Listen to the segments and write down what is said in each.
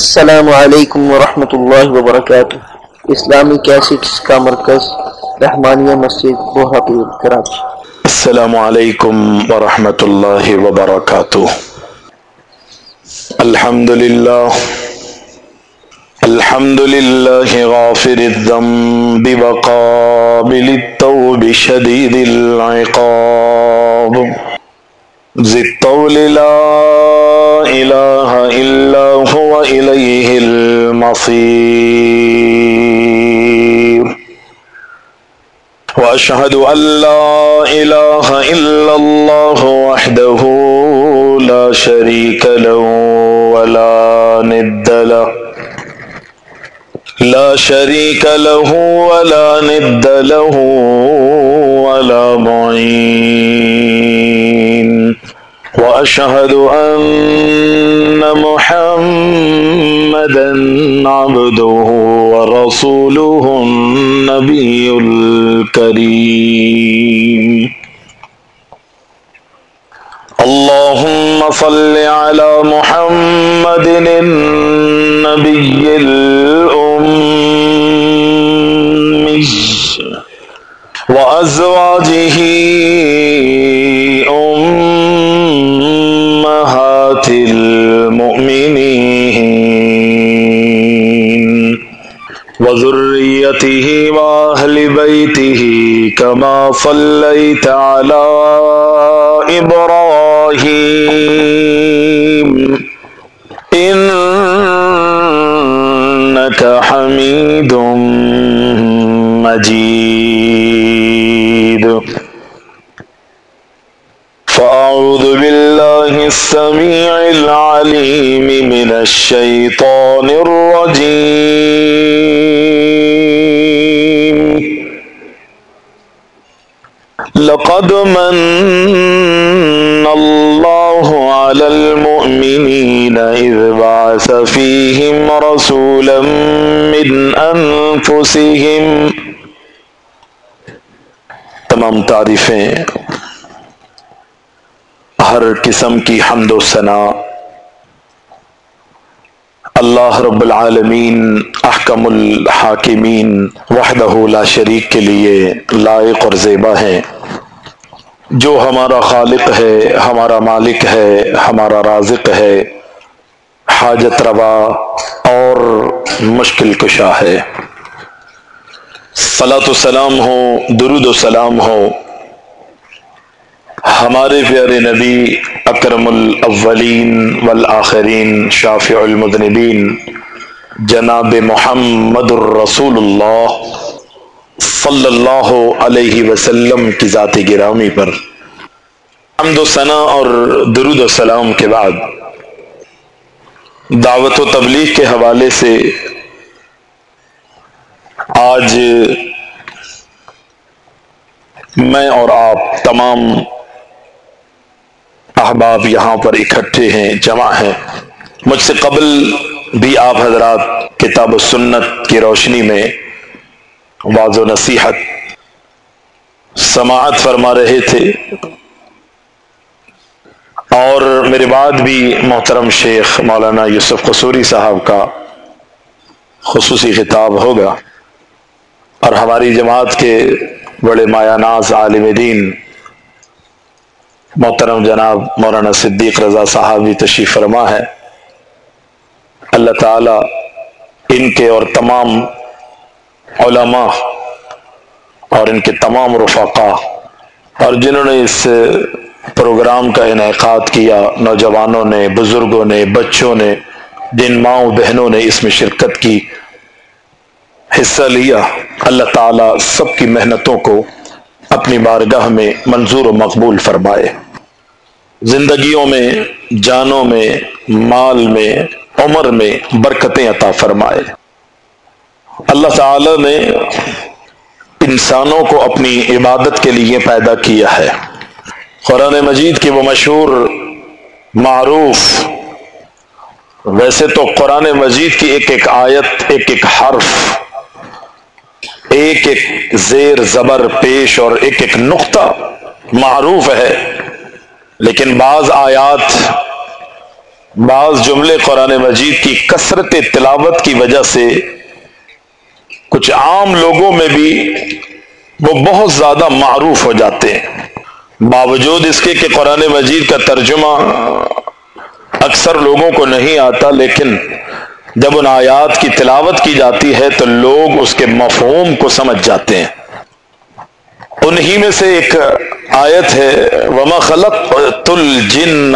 السلام علیکم ورحمۃ اللہ وبرکاتہ۔ اسلامی کیسٹس کا مرکز، رحمانیہ مسجد بوہاپور کراچی السلام علیکم ورحمۃ اللہ وبرکاتہ۔ الحمد للہ الحمد لله غافر الذنب وقابل التوب شديد العقاب۔ ذي الطول لا إله إلا هو إليه المصير. وأشهد أن لا إله إلا الله وحده لا شريك له ولا ند له. لا شريك له ولا ند له ولا معين. وأشهد أن محمدا عبده ورسوله النبي الكريم. اللهم صل على محمد النبي الأمي وذريته وأهل بيته كما صليت على إبراهيم. إنك حميد مجيد. فأعوذ بالله السميع العليم من الشيطان لقد من الله على المؤمنين إذ بعث فيهم رسولا من أنفسهم. تمام تعریفیں. ہر قسم کی حمد و ثنا. اللہ رب العالمین، احکم الحاکمین، وحدہ لا شریک کے لیے لائق اور زیبا ہیں. جو ہمارا خالق ہے، ہمارا مالک ہے، ہمارا رازق ہے، حاجت روا اور مشکل کشا ہے۔ صلاۃ و سلام ہو، درود و سلام ہو۔ ہمارے پیارے نبی اکرم الاولین والآخرین، شافع المذنبین، جناب محمد الرسول اللہ۔ صلی اللہ علیہ وسلم کی ذات گرامی پر. حمد و ثنا اور درود و سلام کے بعد دعوت و تبلیغ کے حوالے سے آج میں اور آپ تمام احباب یہاں پر اکٹھے ہیں، جمع ہیں۔ مجھ سے قبل بھی آپ حضرات کتاب و سنت کی روشنی میں واض و نصیحت سماعت فرما رہے تھے اور میرے بعد بھی محترم شیخ مولانا یوسف قصوری صاحب کا خصوصی خطاب ہوگا اور ہماری جماعت کے بڑے مایا ناز عالم دین محترم جناب مولانا صدیق رضا صاحب بھی تشریف فرما ہے۔ اللہ تعالی ان کے اور تمام علماء اور ان کے تمام رفقا اور جنہوں نے اس پروگرام کا انعقاد کیا، نوجوانوں نے، بزرگوں نے، بچوں نے جن ماؤں بہنوں نے اس میں شرکت کی، حصہ لیا۔ اللہ تعالی سب کی محنتوں کو اپنی بارگاہ میں منظور و مقبول فرمائے۔ زندگیوں میں، جانوں میں، مال میں، عمر میں برکتیں عطا فرمائے۔ اللہ تعالی نے انسانوں کو اپنی عبادت کے لیے پیدا کیا ہے۔ قرآن مجید کی وہ مشہور معروف، ویسے تو قرآن مجید کی ایک ایک آیت، ایک ایک حرف، ایک ایک زیر زبر پیش اور ایک ایک نقطہ معروف ہے۔ لیکن بعض آیات، بعض جملے قرآن مجید کی کثرت تلاوت کی وجہ سے کچھ عام لوگوں میں بھی وہ بہت زیادہ معروف ہو جاتے ہیں۔ باوجود اس کے کہ قرآن مجید کا ترجمہ اکثر لوگوں کو نہیں آتا، لیکن جب ان آیات کی تلاوت کی جاتی ہے تو لوگ اس کے مفہوم کو سمجھ جاتے ہیں۔ انہی میں سے ایک آیت ہے، وما خلق تل جن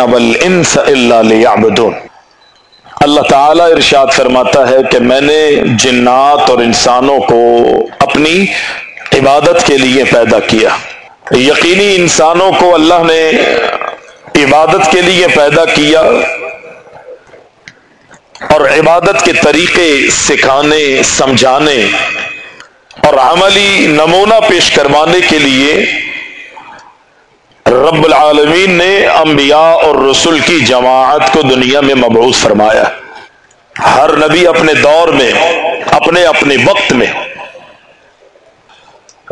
اللہ تعالی ارشاد فرماتا ہے کہ میں نے جنات اور انسانوں کو اپنی عبادت کے لیے پیدا کیا۔ یقینی انسانوں کو اللہ نے عبادت کے لیے پیدا کیا اور عبادت کے طریقے سکھانے، سمجھانے اور عملی نمونہ پیش کروانے کے لیے رب العالمین نے انبیاء اور رسول کی جماعت کو دنیا میں مبعوث فرمایا ہر نبی اپنے دور میں، اپنے اپنے وقت میں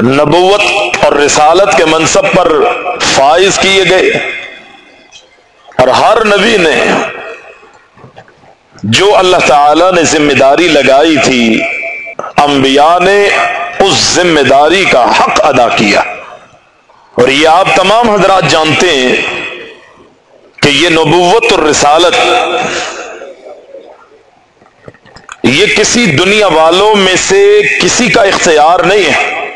نبوت اور رسالت کے منصب پر فائز کیے گئے۔ اور ہر نبی نے جو اللہ تعالی نے ذمہ داری لگائی تھی، انبیاء نے اس ذمہ داری کا حق ادا کیا۔ اور یہ آپ تمام حضرات جانتے ہیں کہ یہ نبوت اور رسالت یہ کسی دنیا والوں میں سے کسی کا اختیار نہیں ہے۔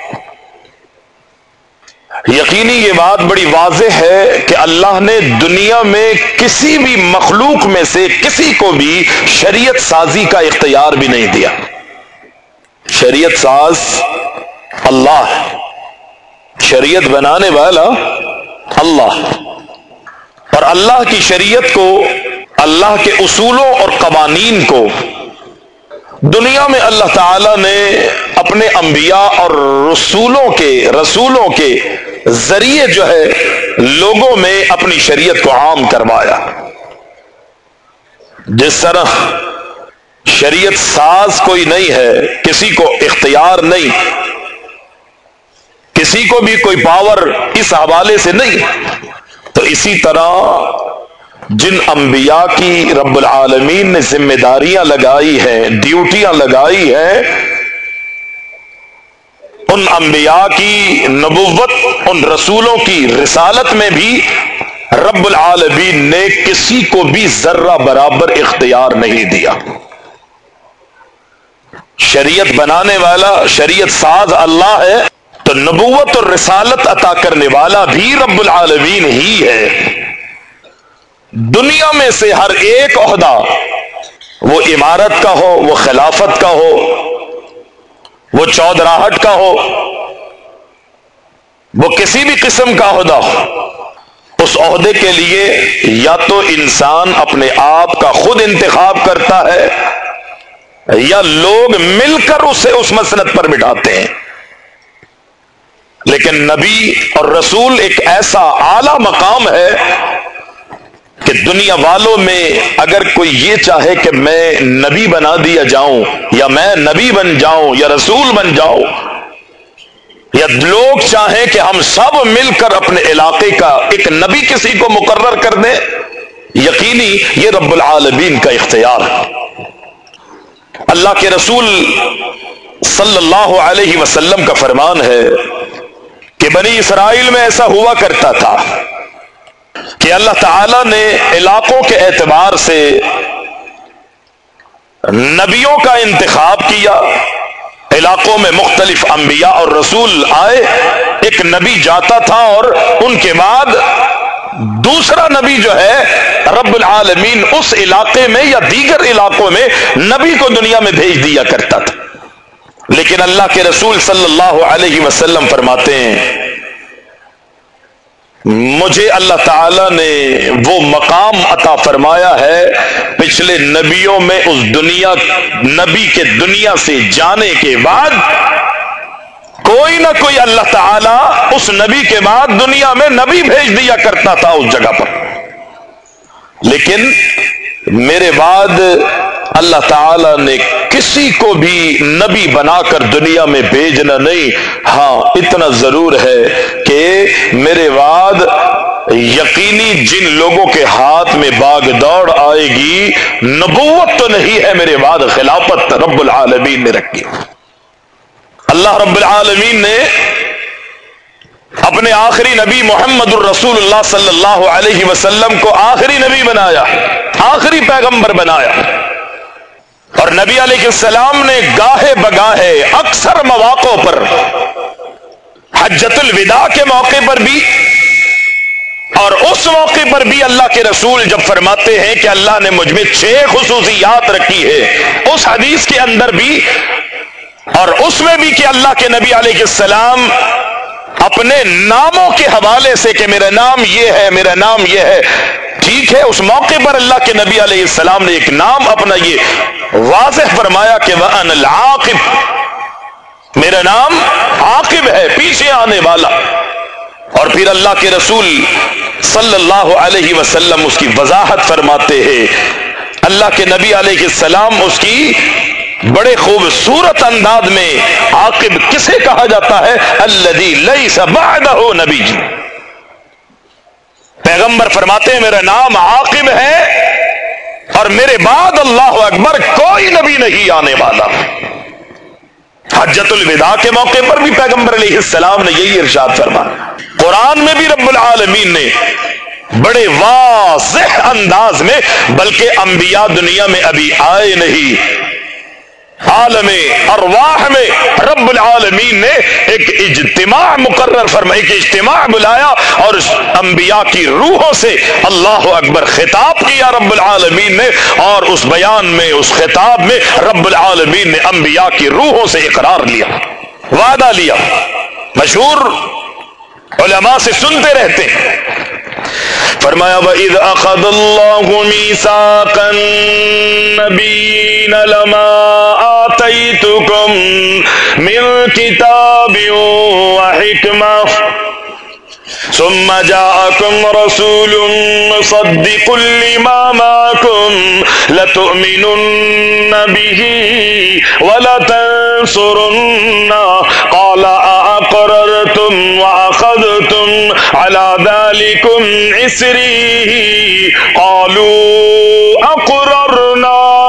یقینی یہ بات بڑی واضح ہے کہ اللہ نے دنیا میں کسی بھی مخلوق میں سے کسی کو بھی شریعت سازی کا اختیار بھی نہیں دیا۔ شریعت ساز اللہ ہے۔ شریعت بنانے والا اللہ۔ اور اللہ کی شریعت کو، اللہ کے اصولوں اور قوانین کو۔ دنیا میں اللہ تعالی نے اپنے انبیاء اور رسولوں کے رسولوں کے ذریعے جو ہے لوگوں میں اپنی شریعت کو عام کروایا۔ جس طرح شریعت ساز کوئی نہیں ہے، کسی کو اختیار نہیں۔ کسی کو بھی کوئی پاور اس حوالے سے نہیں۔ تو اسی طرح جن انبیاء کی رب العالمین نے ذمہ داریاں لگائی ہیں ڈیوٹیاں لگائی ہیں، ان انبیاء کی نبوت، ان رسولوں کی رسالت میں بھی رب العالمین نے کسی کو بھی ذرہ برابر اختیار نہیں دیا۔ شریعت بنانے والا، شریعت ساز اللہ ہے۔ تو نبوت اور رسالت عطا کرنے والا بھی رب العالمین ہی ہے۔ دنیا میں سے ہر ایک عہدہ وہ عمارت کا ہو، وہ خلافت کا ہو، وہ چودراہٹ کا ہو، وہ کسی بھی قسم کا عہدہ ہو۔ اس عہدے کے لیے یا تو انسان اپنے آپ کا خود انتخاب کرتا ہے یا لوگ مل کر اسے اس مسنت پر بٹھاتے ہیں۔ لیکن نبی اور رسول ایک ایسا اعلی مقام ہے کہ دنیا والوں میں اگر کوئی یہ چاہے کہ میں نبی بنا دیا جاؤں یا میں نبی بن جاؤں یا رسول بن جاؤں یا لوگ چاہیں کہ ہم سب مل کر اپنے علاقے کا ایک نبی کسی کو مقرر کر دیں، یقینی یہ رب العالمین کا اختیار ہے۔ اللہ کے رسول صلی اللہ علیہ وسلم کا فرمان ہے کہ بنی اسرائیل میں ایسا ہوا کرتا تھا کہ اللہ تعالی نے علاقوں کے اعتبار سے نبیوں کا انتخاب کیا، علاقوں میں مختلف انبیاء اور رسول آئے، ایک نبی جاتا تھا اور ان کے بعد دوسرا نبی جو ہے رب العالمین اس علاقے میں یا دیگر علاقوں میں نبی کو دنیا میں بھیج دیا کرتا تھا۔ لیکن اللہ کے رسول صلی اللہ علیہ وسلم فرماتے ہیں مجھے اللہ تعالی نے وہ مقام عطا فرمایا ہے پچھلے نبیوں میں اس دنیا، نبی کے دنیا سے جانے کے بعد، کوئی نہ کوئی اللہ تعالی اس نبی کے بعد دنیا میں نبی بھیج دیا کرتا تھا اس جگہ پر۔ لیکن میرے بعد اللہ تعالی نے کسی کو بھی نبی بنا کر دنیا میں بھیجنا نہیں۔ ہاں اتنا ضرور ہے کہ میرے بعد یقینی جن لوگوں کے ہاتھ میں باغ دوڑ آئے گی، نبوت تو نہیں ہے میرے بعد خلافت رب العالمین نے رکھی۔ اللہ رب العالمین نے اپنے آخری نبی محمد الرسول اللہ صلی اللہ علیہ وسلم کو آخری نبی بنایا، آخری پیغمبر بنایا۔ اور نبی علیہ السلام نے گاہے بگاہے اکثر مواقع پر حجت الوداع کے موقع پر بھی اور اس موقع پر بھی اللہ کے رسول جب فرماتے ہیں کہ اللہ نے مجھ میں چھ خصوصیات رکھی ہے اس حدیث کے اندر بھی اور اس میں بھی کہ اللہ کے نبی علیہ السلام اپنے ناموں کے حوالے سے کہ میرا نام یہ ہے، میرا نام یہ ہے ٹھیک ہے، اس موقع پر اللہ کے نبی علیہ السلام نے ایک نام اپنا یہ واضح فرمایا کہ وہ العاقب۔ میرا نام عاقب ہے، پیچھے آنے والا۔ اور پھر اللہ کے رسول صلی اللہ علیہ وسلم اس کی وضاحت فرماتے ہیں۔ اللہ کے نبی علیہ السلام اس کی بڑے خوبصورت انداز میں عاقب کسے کہا جاتا ہے؟ اللہ ہو نبی۔ جی پیغمبر فرماتے ہیں، میرا نام عاقب ہے اور میرے بعد اللہ اکبر کوئی نبی نہیں آنے والا۔ حجت الوداع کے موقع پر بھی پیغمبر علیہ السلام نے یہی ارشاد فرمایا۔ قرآن میں بھی رب العالمین نے بڑے واضح انداز میں، بلکہ انبیاء دنیا میں ابھی آئے نہیں۔ عالم ارواح میں، رب العالمین نے ایک اجتماع مقرر فرما، ایک اجتماع بلایا اور انبیاء کی روحوں سے اللہ اکبر خطاب کیا رب العالمین نے اور اس بیان میں، اس خطاب میں رب العالمین نے انبیاء کی روحوں سے اقرار لیا، وعدہ لیا۔ مشہور علماء سے سنتے رہتے ہیں۔ فرمایا، وَإِذْ أَخَذَ اللَّهُ مِيثَاقَ النَّبِيِّينَ لَمَا آتَيْتُكُم مِّن كِتَابٍ وَحِكْمَةٍ ثم جاءكم رسول مصدق لما معكم لتؤمنن به ولتنصرن قال أأقررتم وأخذتم على ذلكم عسري قالوا أقررنا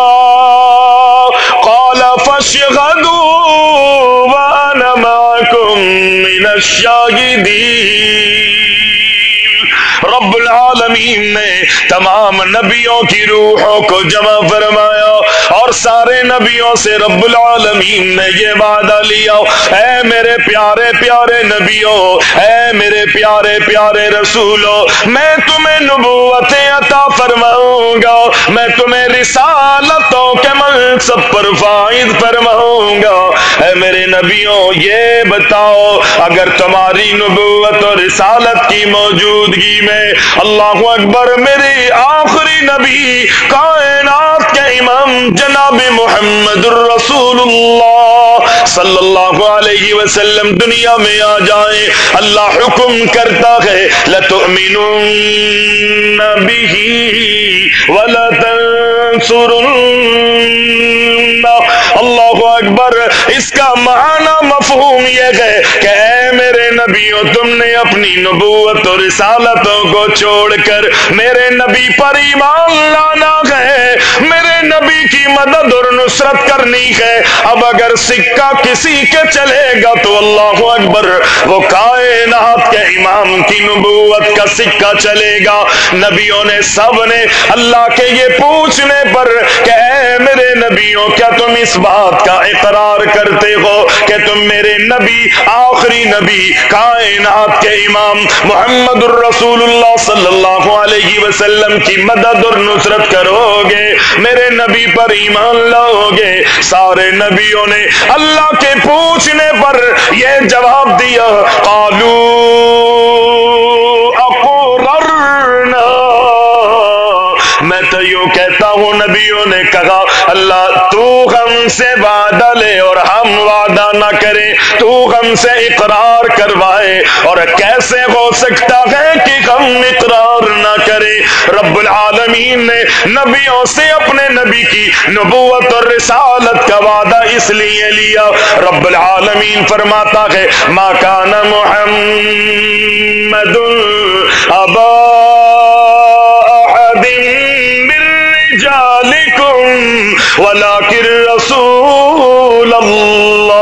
من رب العالمین نے تمام نبیوں کی روحوں کو جمع فرمایا اور سارے نبیوں سے رب العالمین نے یہ وعدہ لیا، اے میرے پیارے پیارے نبیوں، اے میرے پیارے پیارے رسولوں، میں تمہیں نبوتیں عطا فرماؤں گا، میں تمہیں رسالتوں کے منصب پر فائد فرماؤں گا اے میرے نبیوں، یہ بتاؤ، اگر تمہاری نبوت اور رسالت کی موجودگی میں اللہ اکبر میری آخری نبی کائنات کے امام جناب محمد الرسول اللہ صلی اللہ علیہ وسلم دنیا میں آ جائیں، اللہ حکم کرتا ہے، لتؤمنن به ولتنصرن۔ اللہ اکبر، اس کا معنی مفہوم یہ ہے کہ اے میرے نبیوں تم نے اپنی نبوت اور رسالتوں کو چھوڑ کر میرے نبی پر ایمان لانا ہے۔ میرے نبی کی مدد اور نصرت کرنی ہے۔ اب اگر سکہ کسی کے چلے گا تو اللہ اکبر، وہ کائنات کے امام کی نبوت کا سکہ چلے گا۔ نبیوں نے سب نے اللہ کے یہ پوچھنے پر کہ، اے میرے نبیوں، کیا تم اس بات کا اقرار کرتے ہو کہ تم میرے نبی، آخری نبی، کائنات کے امام محمد الرسول اللہ صلی اللہ علیہ وسلم کی مدد اور نصرت کرو گے؟ میرے نبی پر ایمان لاؤ گے سارے نبیوں نے اللہ کے پوچھنے پر یہ جواب دیا، قالو تو یوں کہتا ہوں، نبیوں نے کہا، اللہ تو ہم سے وعدہ لے اور ہم وعدہ نہ کریں، تو ہم سے اقرار کروائے۔ اور کیسے ہو سکتا ہے کہ ہم اقرار نہ کریں رب العالمین نے نبیوں سے اپنے نبی کی نبوت اور رسالت کا وعدہ اس لیے لیا۔ رب العالمین فرماتا ہے، ما کان محمد ابا ولكن رسول اللہ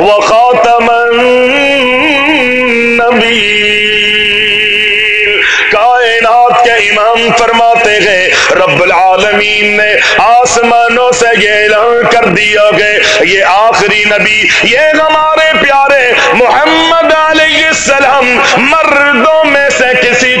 وخاتم النبیین کائنات کے امام فرماتے ہیں، رب العالمین نے آسمانوں سے یہ اعلان کر دیا کہ یہ آخری نبی، یہ ہمارے پیارے محمد علیہ السلام مردوں میں سے کسی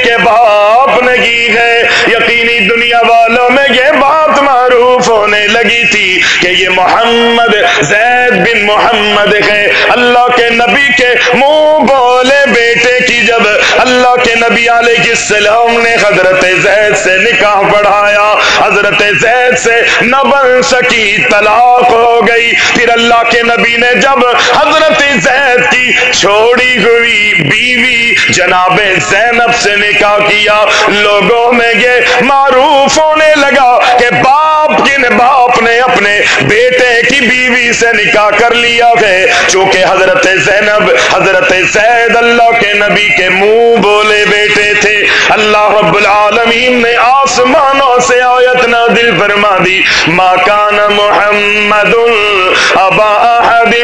کے باپ نہیں ہے یقینی دنیا والوں میں یہ بات معروف ہونے لگی تھی کہ یہ محمد زید بن محمد ہے۔ اللہ کے نبی کے منہ بولے بیٹے کی جب اللہ کے نبی علیہ السلام نے حضرت زید سے نکاح پڑھایا حضرت زید سے نہ بن سکی طلاق ہو گئی۔ پھر اللہ کے نبی نے جب حضرت زید کی چھوڑی ہوئی بیوی جناب زینب سے نکاح کیا لوگوں میں یہ معروف ہونے لگا کہ باپ کن باپ نے اپنے بیٹے کی بیوی سے نکاح کر لیا ہے، چونکہ حضرت زینب، حضرت زید اللہ کے نبی کے منہ بولے بیٹے تھے۔ اللہ رب العالمین نے آسمانوں سے آیت نازل فرما دی۔ ما کان محمد ابا احد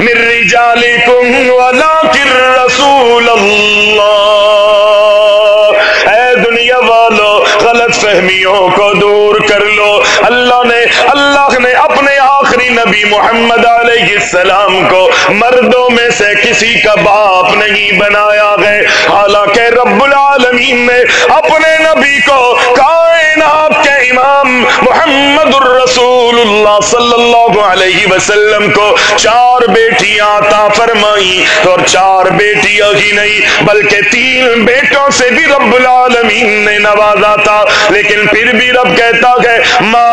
من رجالکم ولکن رسول اللہ۔ فہمیوں کو دور کر لو۔ اللہ نے اللہ نے اپنے آخری نبی محمد علیہ السلام کو مردوں میں سے کسی کا باپ نہیں بنایا ہے حالانکہ رب العالمین نے اپنے نبی کو کائنات محمد الرسول اللہ صلی اللہ علیہ وسلم کو چار بیٹیاں عطا فرمائی اور چار بیٹیاں ہی نہیں، بلکہ تین بیٹوں سے بھی رب العالمین نے نوازا تھا۔ لیکن پھر بھی رب کہتا ہے، ما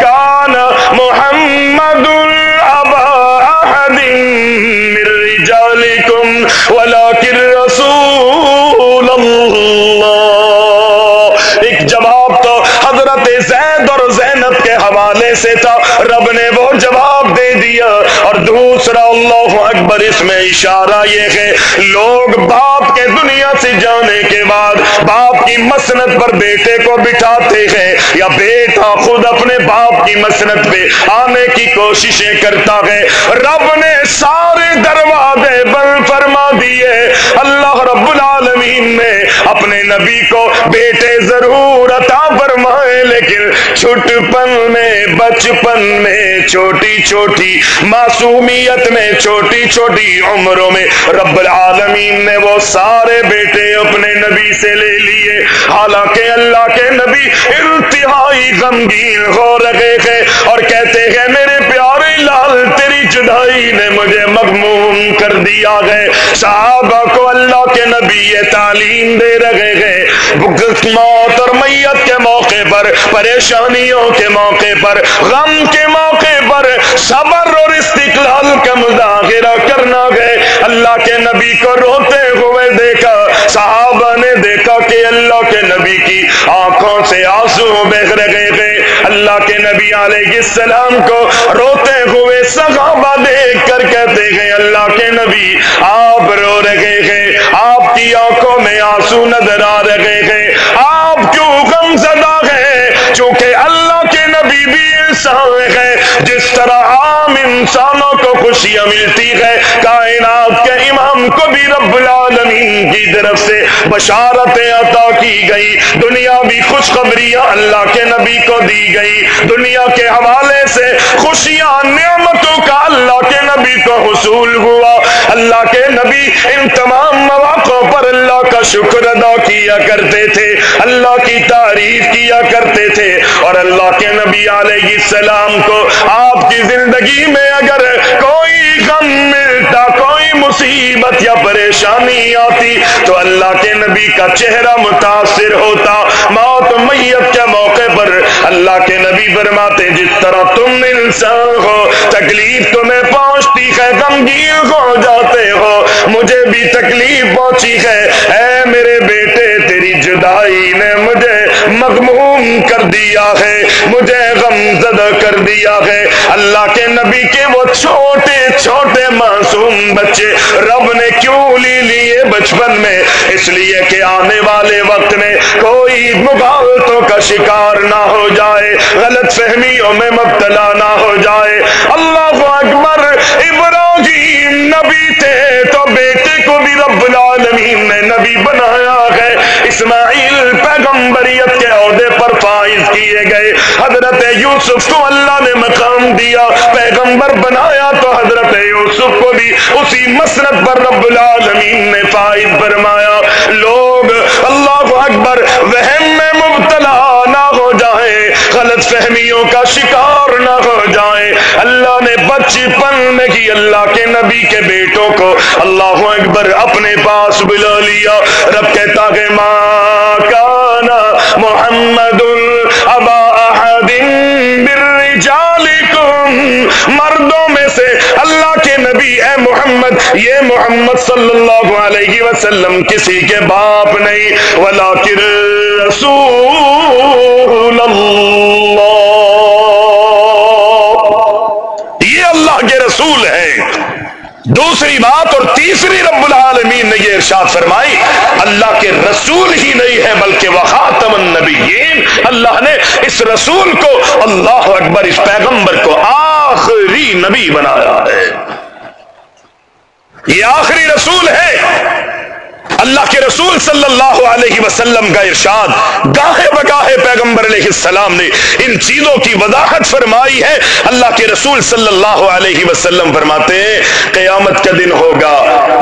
کان محمد زید اور زینب کے حوالے سے تھا۔ رب نے وہ جواب دے دیا اور دوسرا اللہ اکبر، اس میں اشارہ یہ ہے، لوگ باپ کے دنیا سے جانے کے بعد باپ کی مسنت پر بیٹے کو بٹھاتے ہیں یا بیٹا خود اپنے باپ کی مسنت پہ آنے کی کوششیں کرتا ہے۔ رب نے سارے دروازے بند فرما دیے۔ اللہ رب نے اپنے نبی کو بیٹے ضرور عطا فرمائے، لیکن چھٹپن میں، بچپن میں، چھوٹی چھوٹی معصومیت میں، چھوٹی چھوٹی عمروں میں رب العالمین نے وہ سارے بیٹے اپنے نبی سے لے لیے۔ حالانکہ اللہ کے نبی انتہائی غمگین ہو رہے ہیں اور کہتے ہیں، میرے پیارے لال، تیری جدائی نے مجھے مغموم دیا گئے۔ صحابہ کو اللہ کے نبی یہ تعلیم دے رہے گئے موت اور میت کے موقع پر، پریشانیوں کے موقع پر، غم کے موقع پر صبر اور استقلال کا مظاہرہ کرنا گئے۔ اللہ کے نبی کو روتے ہوئے دیکھا۔ صحابہ اللہ کے اللہ کے نبی کی آنکھوں سے آنسو بہ رہے تھے۔ اللہ کے نبی علیہ السلام کو روتے ہوئے صحابہ دیکھ کر کہتے ہیں، اللہ کے نبی آپ رو رہے ہیں، آپ کی آنکھوں میں آنسو نظر آ رہے ہیں۔ آپ کیوں غم زدہ ہے چونکہ اللہ بھی انسان ہے۔ جس طرح عام انسانوں کو خوشیاں ملتی ہے کائنات کے امام کو بھی رب العالمین کی طرف سے بشارتیں عطا کی گئی دنیا بھی خوشخبریاں اللہ کے نبی کو دی گئی دنیا کے حوالے سے خوشیاں نعمتوں کا اللہ کے نبی کو حصول ہوا۔ اللہ کے نبی ان تمام مواقع پر اللہ کا شکر ادا کیا کرتے تھے۔ اللہ کی تعریف کیا کرتے تھے اور اللہ کے نبی علیہ السلام کو، آپ کی زندگی میں اگر کوئی غم ملتا، کوئی مصیبت یا پریشانی آتی، تو اللہ کے نبی کا چہرہ متاثر ہوتا۔ موت میت کے موقع پر اللہ کے نبی برماتے جس طرح تم انسان ہو، تکلیف تمہیں پہنچتی ہے، غمگین ہو جاتے ہو، مجھے بھی تکلیف پہنچی ہے۔ اے میرے بیٹے تیری جدائی نے مجھے مغموم کر دیا ہے، مجھے غم زدہ کر دیا ہے۔ اللہ کے نبی کے وہ چھوٹے چھوٹے معصوم بچے رب نے کیوں لی لیے بچپن میں؟ اس لیے کہ آنے والے وقت میں کوئی مغالطوں کا شکار نہ ہو جائے، غلط فہمیوں میں مبتلا نہ ہو جائے۔ اللہ اکبر، ابراہیم نبی تھے تو بیٹے کو بھی رب العالمین نے نبی بنایا۔ اسماعیل پیغمبریت کے عہدے پر فائز کیے گئے۔ حضرت یوسف کو اللہ نے مقام دیا، پیغمبر بنایا تو حضرت یوسف کو بھی اسی مسرت پر رب العالمین نے فائز فرمایا۔ لوگ، اللہ اکبر، وہم میں مبتلا غلط فہمیوں کا شکار نہ ہو جائیں۔ اللہ نے بچپن میں کی اللہ کے نبی کے بیٹوں کو اللہ اکبر اپنے پاس بلا لیا۔ رب کہتا کہ ماں کانا محمد ابا احد بالرجالکم مردوں اے محمد، یہ محمد صلی اللہ علیہ وسلم کسی کے باپ نہیں، ولیکن رسول اللہ۔ یہ اللہ کے رسول ہے دوسری بات اور تیسری رب العالمین نے یہ ارشاد فرمائی، اللہ کے رسول ہی نہیں ہے، بلکہ وہ خاتم النبیین۔ اللہ نے اس رسول کو، اللہ اکبر، اس پیغمبر کو آخری نبی بنایا ہے۔ یہ آخری رسول ہے اللہ کے رسول صلی اللہ علیہ وسلم کا ارشاد گاہے بگاہے پیغمبر علیہ السلام نے ان چیزوں کی وضاحت فرمائی ہے۔ اللہ کے رسول صلی اللہ علیہ وسلم فرماتے ہیں، قیامت کا دن ہوگا،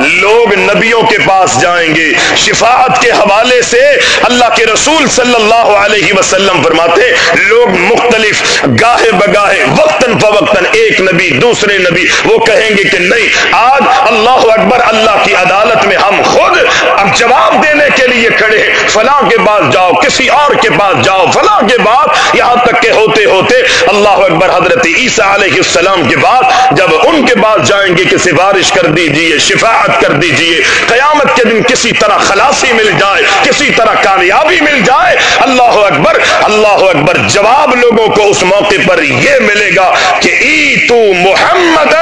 لوگ نبیوں کے پاس جائیں گے۔ شفاعت کے حوالے سے اللہ کے رسول صلی اللہ علیہ وسلم فرماتے لوگ مختلف گاہے بگاہے، وقتاً فوقتاً ایک نبی، دوسرے نبی، وہ کہیں گے کہ نہیں، آج اللہ اکبر، اللہ کی عدالت میں ہم خود اب جواب دینے کے لیے کھڑے، فلاں کے پاس جاؤ، کسی اور کے پاس جاؤ، فلاں کے بعد یہاں تک کہ ہوتے ہوتے اللہ اکبر حضرت عیسیٰ علیہ السلام کے بعد جب ان کے پاس جائیں گے کہ سفارش کر دیجیے، شفاعت کر دیجیے، قیامت کے دن کسی طرح خلاصی مل جائے، کسی طرح کامیابی مل جائے، اللہ اکبر اللہ اکبر جواب لوگوں کو اس موقع پر یہ ملے گا کہ ای تو محمد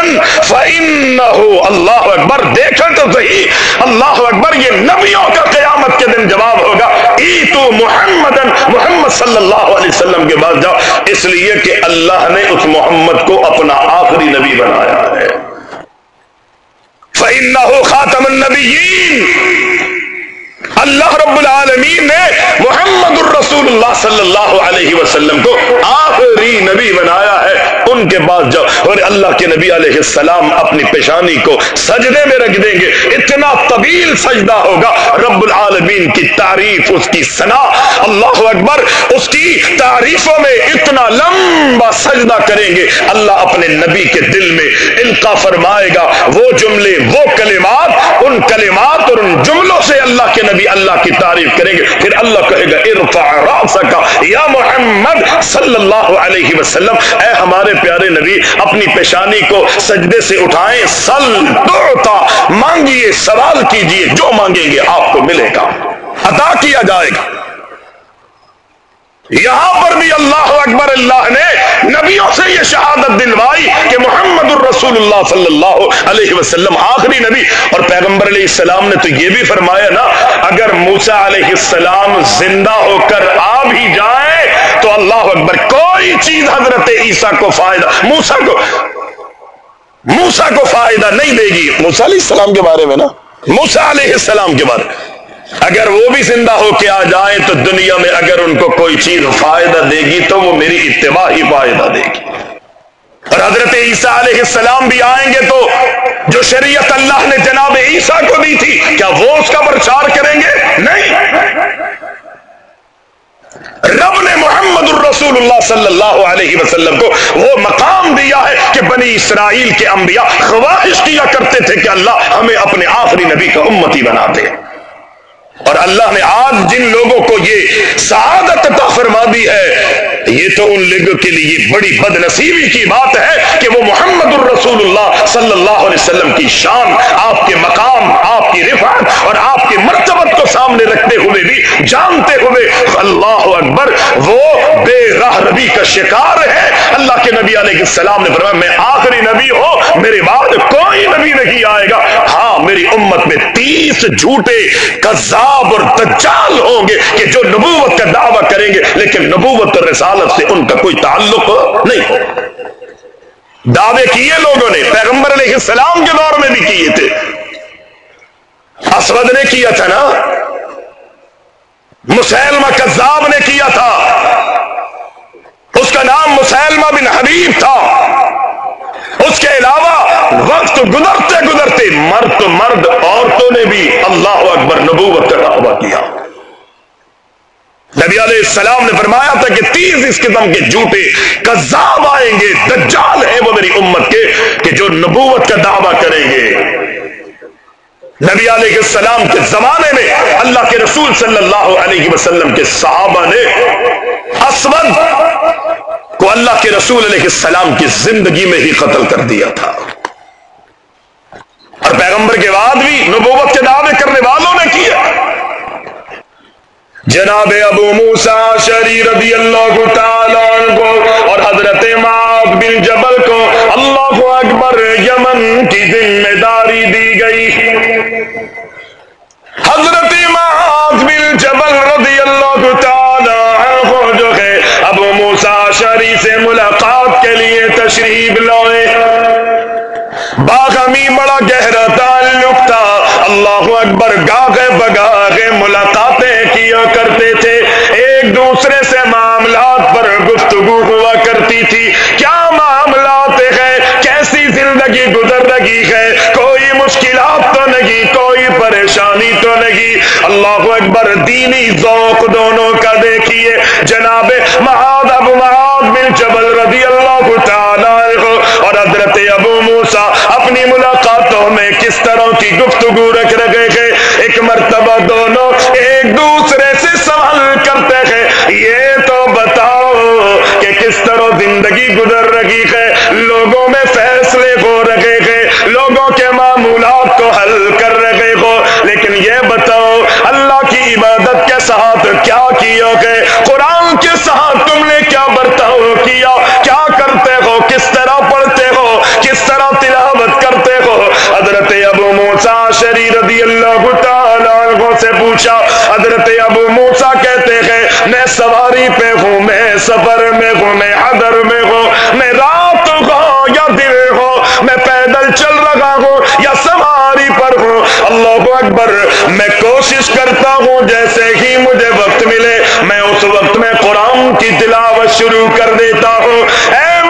اللہ اکبر دیکھا تو صحیح، اللہ اکبر یہ نبیوں کا قیامت کے دن جواب ہوگا ای تو محمد محمد صلی اللہ علیہ وسلم کے بعد جاؤ۔ اس لیے کہ اللہ نے اس محمد کو اپنا آخری نبی بنایا ہے۔ فَإِنَّهُ خَاتَمَ النَّبِيِّينَ۔ اللہ رب العالمین نے محمد الرسول اللہ صلی اللہ علیہ وسلم کو آخری نبی بنایا ہے۔ ان کے پاس جاؤ اور اللہ کے نبی علیہ السلام اپنی پیشانی کو سجدے میں رکھ دیں گے، اتنا طویل سجدہ ہوگا، رب العالمین کی تعریف، اس کی سنا اللہ اکبر، اس کی تعریفوں میں اتنا لمبا سجدہ کریں گے۔ اللہ اپنے نبی کے دل میں القا فرمائے گا۔ وہ جملے، وہ کلمات، ان کلمات اور ان جملوں سے اللہ کے نبی اللہ کی تعریف کریں گے۔ پھر اللہ کہے گا، ارفع راسک یا محمد صلی اللہ علیہ وسلم۔ اے ہمارے ہمارے پیارے نبی، اپنی پیشانی کو سجدے سے اٹھائیں، سل، دوتا، مانگیے، سوال کیجیے جو مانگیں گے آپ کو ملے گا، عطا کیا جائے گا۔ یہاں پر بھی اللہ اکبر، اللہ نے نبیوں سے یہ شہادت دلوائی کہ محمد الرسول اللہ صلی اللہ علیہ وسلم آخری نبی۔ اور پیغمبر علیہ السلام نے تو یہ بھی فرمایا نا، اگر موسا علیہ السلام زندہ ہو کر آ بھی جائے تو اللہ اکبر کوئی چیز حضرت عیسیٰ کو فائدہ موسا کو موسا کو فائدہ نہیں دے گی۔ موسا علیہ السلام کے بارے میں نا؟ موسا علیہ السلام کے بارے میں۔ اگر وہ بھی زندہ ہو کے آ جائیں تو دنیا میں اگر ان کو کوئی چیز فائدہ دے گی تو وہ میری اتباع ہی فائدہ دے گی۔ اور حضرت عیسیٰ علیہ السلام بھی آئیں گے تو جو شریعت اللہ نے جناب عیسیٰ کو دی تھی کیا وہ اس کا پرچار کریں گے؟ نہیں۔ رب نے محمد الرسول اللہ صلی اللہ علیہ وسلم کو وہ مقام دیا ہے کہ بنی اسرائیل کے انبیاء خواہش کیا کرتے تھے کہ اللہ ہمیں اپنے آخری نبی کا امتی بنا دے اور اللہ نے آج جن لوگوں کو یہ سعادت عطا فرما دی ہے، یہ تو ان لوگوں کے لیے بڑی بد نصیبی کی بات ہے کہ وہ محمد الرسول اللہ صلی اللہ علیہ وسلم کی شان، آپ کے مقام، آپ کی رفعت اور آپ کی مرتبت کو سامنے رکھتے ہوئے بھی، جانتے ہوئے، اللہ اکبر، وہ بے راہ ربی کا شکار ہے۔ اللہ کے نبی علیہ السلام نے فرمایا، میں آخری نبی ہوں، میرے بعد کوئی نبی نہیں آئے گا۔ ہاں میری امت میں تیس جھوٹے کذاب اور دجال ہوں گے کہ جو نبوت کا دعویٰ کریں گے، لیکن نبوت اور رسالت سے ان کا کوئی تعلق نہیں۔ دعوے کیے لوگوں نے، پیغمبر علیہ السلام کے دور میں بھی کیے تھے۔ اسود نے کیا تھا نا؟ مسلمہ کذاب نے کیا تھا۔ اس کا نام مسلمہ بن حبیب تھا۔ اس کے علاوہ وقت گزرتے گزرتے مرد مرد، عورتوں نے بھی اللہ اکبر نبوت کا دعویٰ کیا۔ نبی علیہ السلام نے فرمایا تھا کہ تیس اس قسم کے جھوٹے کذاب آئیں گے، دجال ہے وہ میری امت کے کہ جو نبوت کا دعویٰ کریں گے۔ نبی علیہ السلام کے زمانے میں اللہ کے رسول صلی اللہ علیہ وسلم کے صحابہ نے اسود کو اللہ کے رسول علیہ السلام کی زندگی میں ہی قتل کر دیا تھا۔ اور پیغمبر کے بعد بھی نبوت کے دعوے کرنے والوں نے کیا۔ جناب ابو موسا شری رضی اللہ تعالیٰ کو اور حضرت معاذ بن جبل کو اللہ اکبر یمن کی ذمہ داری دی گئی۔ حضرت معاذ بن جبل رضی اللہ تعالیٰ جو موسا شری سے ملاقات کے لیے تشریف لوئے باغمی بڑا گہرا تعلق تھا۔ اللہ اکبر گاہے بگاہے ملاقاتیں کیا کرتے تھے۔ ایک دوسرے سے معاملات پر گفتگو ہوا کرتی تھی۔ کیا معاملات ہے کیسی زندگی گزر رہی ہے؟ کوئی مشکلات تو نہیں، کوئی پریشانی تو نہیں۔ اللہ اکبر دینی ذوق دونوں کا دیکھیے۔ جناب محاد ابو محاد بن جبل رضی اللہ تعالی اور حضرت ابو موسا اپنی ملاقاتوں میں کس طرح کی گفتگو رکھ رہے ہیں ایک مرتبہ دونوں ایک دوسرے سے سوال کرتے ہیں۔ یہ تو بتاؤ کہ کس طرح زندگی گزر رہی ہے؟ لوگوں میں فیصلے ہو رہے ہیں۔ لوگوں کے معمولات کو حل کر رہے ہو۔ لیکن یہ بتاؤ، اللہ کی عبادت کے ساتھ کیا کیا گئے قرآن کے ساتھ تم نے کیا برتاؤ کیا کیا کرتے ہو؟ کس طرح پڑھتے ہو؟ کس طرح تلاوت کرتے ہو؟ حضرت ابو موسا شری رضی اللہ تعالیٰ سے پوچھا، حضرت ابو موسا کہتے ہیں، میں سواری پہ ہوں، میں سفر میں ہوں، میں حضر میں ہوں، میں رات ہو یا دن ہو، میں پیدل چل رہا ہوں یا سواری اللہ اکبر، میں کوشش کرتا ہوں جیسے ہی مجھے وقت ملے، میں اس وقت میں قرآن کی تلاوت شروع کر دیتا ہوں۔ اے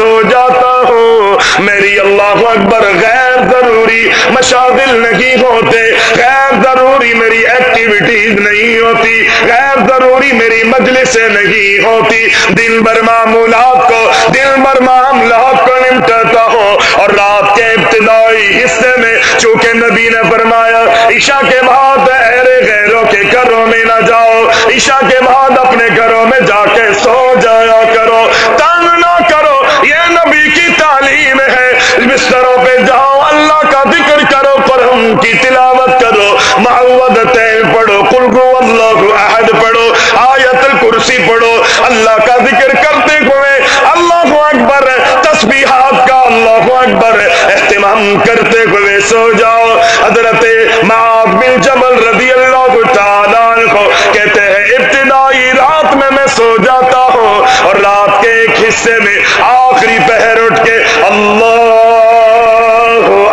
سو جاتا ہوں۔ میری اللہ اکبر، غیر ضروری مشاغل نہیں ہوتے۔ غیر ضروری میری ایکٹیویٹیز نہیں ہوتی۔ غیر ضروری میری مجلسیں نہیں ہوتی۔ دن بھر معمولات کو دن بھر معاملات کو نمٹتا ہوں۔ اور رات کے ابتدائی حصے میں چونکہ نبی نے فرمایا، عشاء کے بعد اہرے غیروں کے گھروں میں نہ جاؤ۔ عشاء کے بعد اپنے گھروں میں جا کے سو جایا کرو۔ تنگ نہ کرو یہ نبی کی تعلیم ہے بستروں پہ جاؤ، اللہ کا ذکر کرو، قرآن کی تلاوت کرو معوذتین پڑھو، قل هو اللہ احد پڑھو، آیت الکرسی پڑھو، اللہ کا ذکر کرتے ہوئے اللہ اکبر، تسبیحات کا اللہ اکبر، اہتمام کرتے ہوئے سو جاؤ۔ حضرت معاذ بن جبل رضی اللہ تعالیٰ کو کہتے ہیں، ابتدائی رات میں میں سو جاتا ہوں اور رات کے ایک حصے میں آخری پہر اٹھ کے اللہ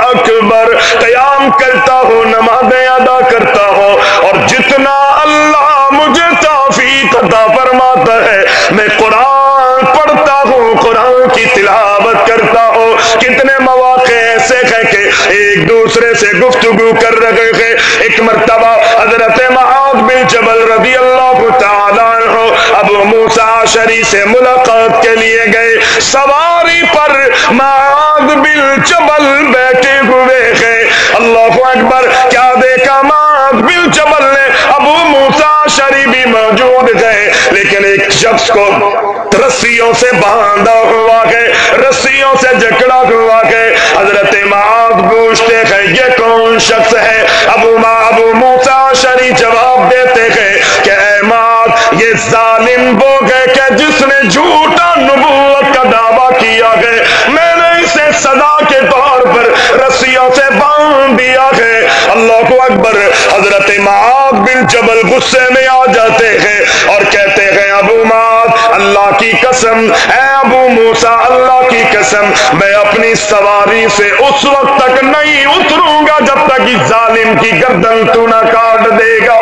اکبر قیام کرتا ہوں، نمازیں ادا کرتا ہوں، اور جتنا اللہ مجھے توفیق عطا فرماتا ہے، میں قرآن پڑھتا ہوں، قرآن کی تلاوت کرتا ہوں۔ کتنے مواقع ایسے ہیں کہ ایک دوسرے سے گفتگو کر رہے ہیں۔ ایک مرتبہ حضرت ماں شری سے ملاقات کے لیے گئے۔ سواری پر معاذ بن جبل بیٹھے ہوئے ہیں۔ اللہ اکبر، کیا دیکھا؟ معاذ بن جبل نے ابو موسا شری بھی موجود گئے لیکن ایک شخص کو رسیوں سے باندھا ہوا ہے، رسیوں سے جکڑا ہوا ہے۔ حضرت معاذ پوچھتے ہیں، یہ کون شخص ہے؟ ابو ما ابو موسا شری جواب دیتے ہیں ظالم وہ ہے کہ جس نے جھوٹا نبوت کا دعویٰ کیا ہے، میں نے اسے سزا کے طور پر رسیوں سے باندھ دیا ہے۔ اللہ کو اکبر، حضرت معاذ بن جبل غصے میں آ جاتے ہیں اور کہتے ہیں، ابو مات اللہ کی قسم، اے ابو موسا اللہ کی قسم، میں اپنی سواری سے اس وقت تک نہیں اتروں گا جب تک اس ظالم کی گردن تو نہ کاٹ دے گا۔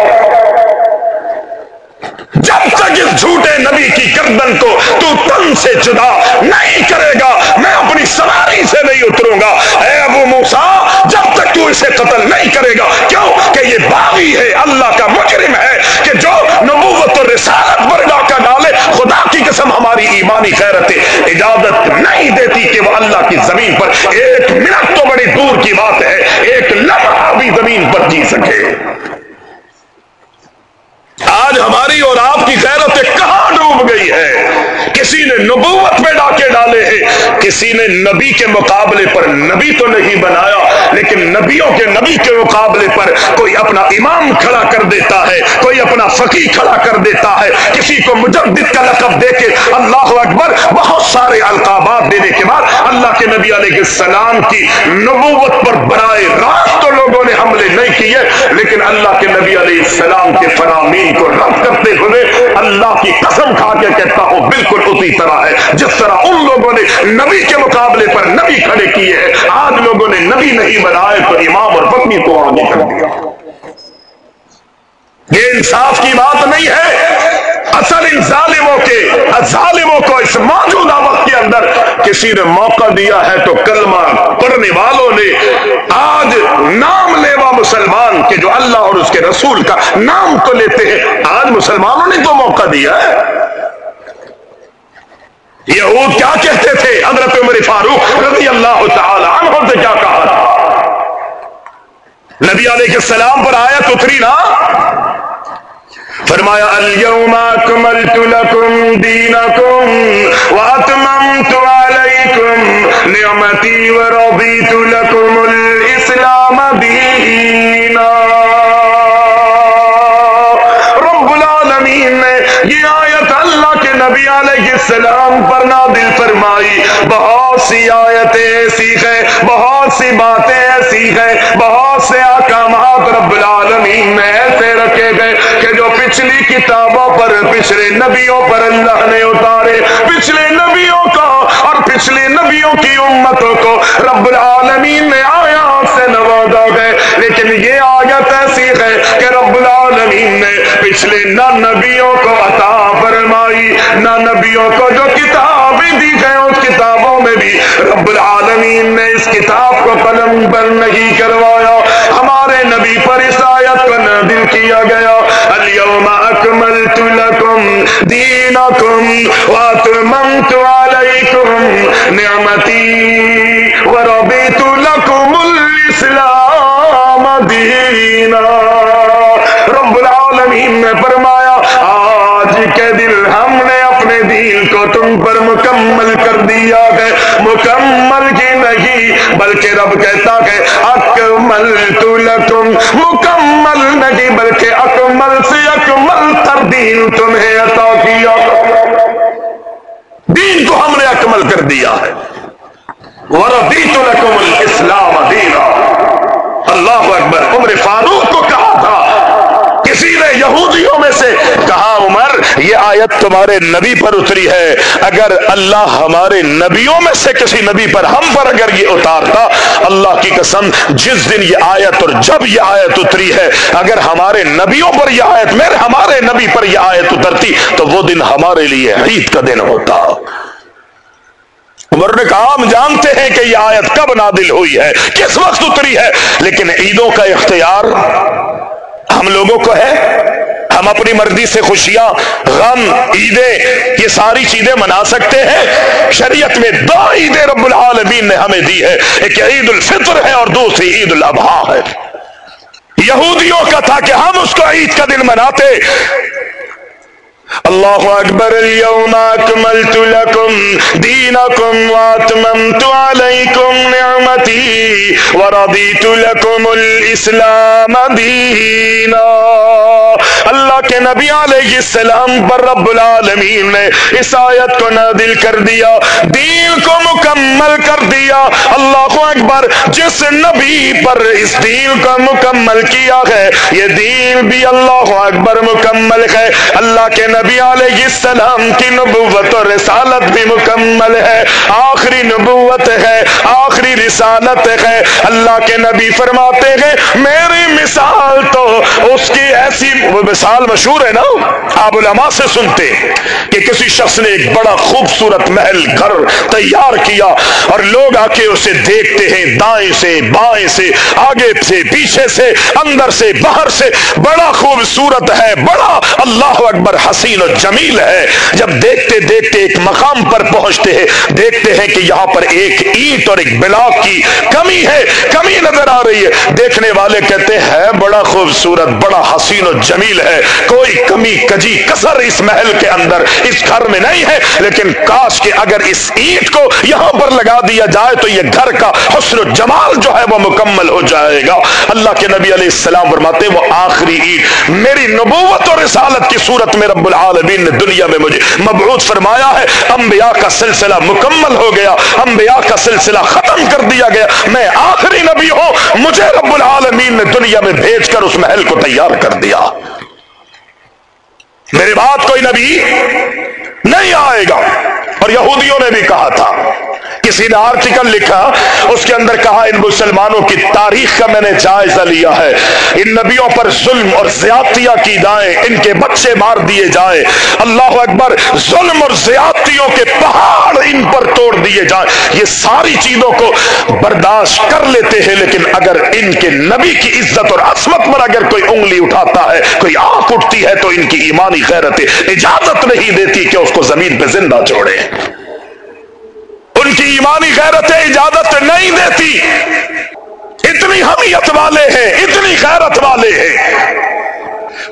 جب تک اس جھوٹے نبی کی گردن کو تو تن سے جدا نہیں کرے گا، میں اپنی سواری سے نہیں اتروں گا۔ اے ابو موسا جب تک تو اسے قتل نہیں کرے گا، کیوں؟ کہ یہ باغی ہے، اللہ کا مجرم ہے کہ جو نبوت و رسالت پر ڈاکہ ڈالے، خدا کی قسم ہماری ایمانی خیرت اجازت نہیں دیتی کہ وہ اللہ کی زمین پر ایک منٹ تو بڑی دور کی بات ہے، ایک لمحہ بھی زمین پر جی سکے۔ آج ہماری اور آپ کی غیرتیں کہاں ڈوب گئی ہے؟ کسی نے نبوت میں ڈاکے ڈالے ہیں، کسی نے نبی کے مقابلے پر، نبی تو نہیں بنایا، لیکن نبیوں کے نبی کے مقابلے پر کوئی اپنا امام کھڑا کر دیتا ہے، کوئی اپنا فقی کھڑا کر دیتا ہے، کسی کو مجدد کا لقب دے کے اللہ اکبر بہت سارے القابات دینے کے بعد اللہ کے نبی علیہ السلام کی نبوت پر برائے راست نے حملے نہیں کیے لیکن اللہ کے نبی علیہ السلام کے فرامین کو رد کرتے ہوئے اللہ کی قسم کھا کے کہتا ہوں، بالکل اسی طرح ہے۔ جس طرح ان لوگوں نے نبی کے مقابلے پر نبی کھڑے کیے ہیں، آج لوگوں نے نبی نہیں بنائے تو امام اور پتنی کو آگے کر دیا۔ یہ انصاف کی بات نہیں ہے۔ اصل ان ظالموں کے، ظالموں کو اس موجودہ وقت کے اندر کسی نے موقع دیا ہے تو کلمہ پڑھنے والوں نے آج نام لیوا مسلمان کے جو اللہ اور اس کے رسول کا نام تو لیتے ہیں، آج مسلمانوں نے تو موقع دیا ہے۔ یہود کیا کہتے تھے؟ حضرت عمر فاروق رضی اللہ تعالی عنہ سے کیا کہا تھا؟ نبی علیہ السلام پر آیت اتری نا۔ فرمایا، اليوم اکملت لکم دینکم واتممت علیکم نعمتی ورضیت لکم الاسلام دینا۔ رب العالمین نے یہ آیت نبی علیہ السلام پر نادل فرمائی۔ بہت سی آیتیں ایسی ہے بہت سی باتیں ایسی ہے بہت سے احکامات رب العالمین نے ایسے رکھے گئے کہ جو پچھلی کتابوں پر، پچھلے نبیوں پر اللہ نے اتارے۔ پچھلے نبیوں کا اور پچھلے نبیوں کی امتوں کو رب العالمین نے آیا سے نوازا گئے۔ لیکن یہ آیت ایسی ہے کہ رب العالمین نے پچھلے نہ نبیوں کو عطا فرمائی۔ نہ کو جو کتابیں دی گئے اس کتابوں میں بھی۔ رب العالمین نے اس کتاب کو قلم بند نہیں کروایا۔ ہمارے نبی پر اس آیت کو نادل کیا گیا۔ اليوم اکملت لکم دینکم واتممت علیکم نعمتی۔ مکمل کی نہیں، بلکہ رب کہتا ہے، اکمل لکم۔ مکمل نہیں، بلکہ اکمل سے اکمل تر دین تمہیں عطا کیا۔ دین کو ہم نے اکمل کر دیا ہے۔ وردیت لکم الاسلام دینا اللہ اکبر، عمر فاروق کو کہا تھا۔ کسی نے یہودیوں میں سے کہا یہ آیت تمہارے نبی پر اتری ہے۔ اگر اللہ ہمارے نبیوں میں سے کسی نبی پر ہم پر اگر یہ اتارتا، اللہ کی قسم، جس دن یہ آیت اور جب یہ آیت اتری ہے، اگر ہمارے نبیوں پر یہ آیت میرے ہمارے نبی پر یہ آیت اترتی، تو وہ دن ہمارے لیے عید کا دن ہوتا۔ عمر نے کہا ہم جانتے ہیں کہ یہ آیت کب نادل ہوئی ہے، کس وقت اتری ہے، لیکن عیدوں کا اختیار ہم لوگوں کو ہے۔ ہم اپنی مرضی سے خوشیاں، غم، عیدیں، یہ ساری چیزیں منا سکتے ہیں۔ شریعت میں دو عیدیں رب العالمین نے ہمیں دی ہے ایک عید الفطر ہے اور دوسری عید الاضحیٰ ہے۔ یہودیوں کا تھا کہ ہم اس کو عید کا دن مناتے۔ اللہ اکبر اليوم اکملت لکم دینکم واتممت علیکم نعمتی ورضیت لکم الاسلام دینا اللہ کے نبی علیہ السلام پر رب العالمین نے اس آیت کو نادل کر دیا دین کو مکمل کر دیا اللہ اکبر جس نبی پر اس دین کو مکمل کیا ہے یہ دین بھی اللہ اکبر مکمل ہے اللہ کے نبی علیہ السلام کی نبوت اور رسالت بھی مکمل ہے۔ آخری نبوت ہے، آخری رسالت ہے۔ اللہ کے نبی فرماتے ہیں، میری مثال تو اس کی ایسی مثال مشہور ہے نا، آپ علماء سے سنتے کہ کسی شخص نے ایک بڑا خوبصورت محل، گھر تیار کیا اور لوگ آ کے اسے دیکھتے ہیں، دائیں سے، بائیں سے، آگے سے، پیچھے سے، اندر سے، باہر سے۔ بڑا خوبصورت ہے، بڑا اللہ اکبر حسین و جمیل ہے۔ جب دیکھتے دیکھتے ایک مقام پر پہنچتے ہیں، دیکھتے ہیں کہ یہاں پر ایک اینٹ اور ایک بلاک کی کمی ہے، کمی نظر آ رہی ہے۔ دیکھنے والے کہتے ہیں، بڑا خوبصورت، بڑا حسین و جمیل ہے۔ کوئی کمی، کجی، کسر اس محل کے اندر، اس گھر میں نہیں ہے۔ لیکن کاش کہ اگر اس اینٹ کو یہاں پر لگا دیا جائے تو یہ گھر کا حسن و جمال جو ہے وہ مکمل ہو جائے گا۔ اللہ کے نبی علیہ السلام فرماتے وہ آخری اینٹ، میری نبوت اور رسالت کی صورت میں رب العالمین نے دنیا میں مجھے مبعوث فرمایا ہے۔ انبیاء کا سلسلہ مکمل ہو گیا۔ انبیاء کا سلسلہ ختم کر دیا گیا۔ میں آخری نبی ہوں۔ مجھے رب العالمین نے دنیا میں بھیج کر اس محل کو تیار کر دیا۔ میرے بات کوئی نبی نہیں آئے گا۔ اور یہودیوں نے بھی کہا تھا کسی نے آرٹیکل لکھا، اس کے اندر کہا، ان مسلمانوں کی تاریخ کا میں نے جائزہ لیا ہے۔ ان نبیوں پر ظلم اور زیادتیاں کی جائیں ان کے بچے مار دیے جائیں۔ اللہ اکبر، ظلم اور زیادتیوں کے پہاڑ ان پر توڑ دیے جائیں۔ یہ ساری چیزوں کو برداشت کر لیتے ہیں، لیکن اگر ان کے نبی کی عزت اور عصمت پر اگر کوئی انگلی اٹھاتا ہے، کوئی آنکھ اٹھتی ہے، تو ان کی ایمانی خیرت اجازت نہیں دیتی کہ اس کو زمین پہ زندہ چھوڑے۔ ان کی ایمانی غیرت اجازت نہیں دیتی۔ اتنی حمیت والے ہیں، اتنی غیرت والے ہیں۔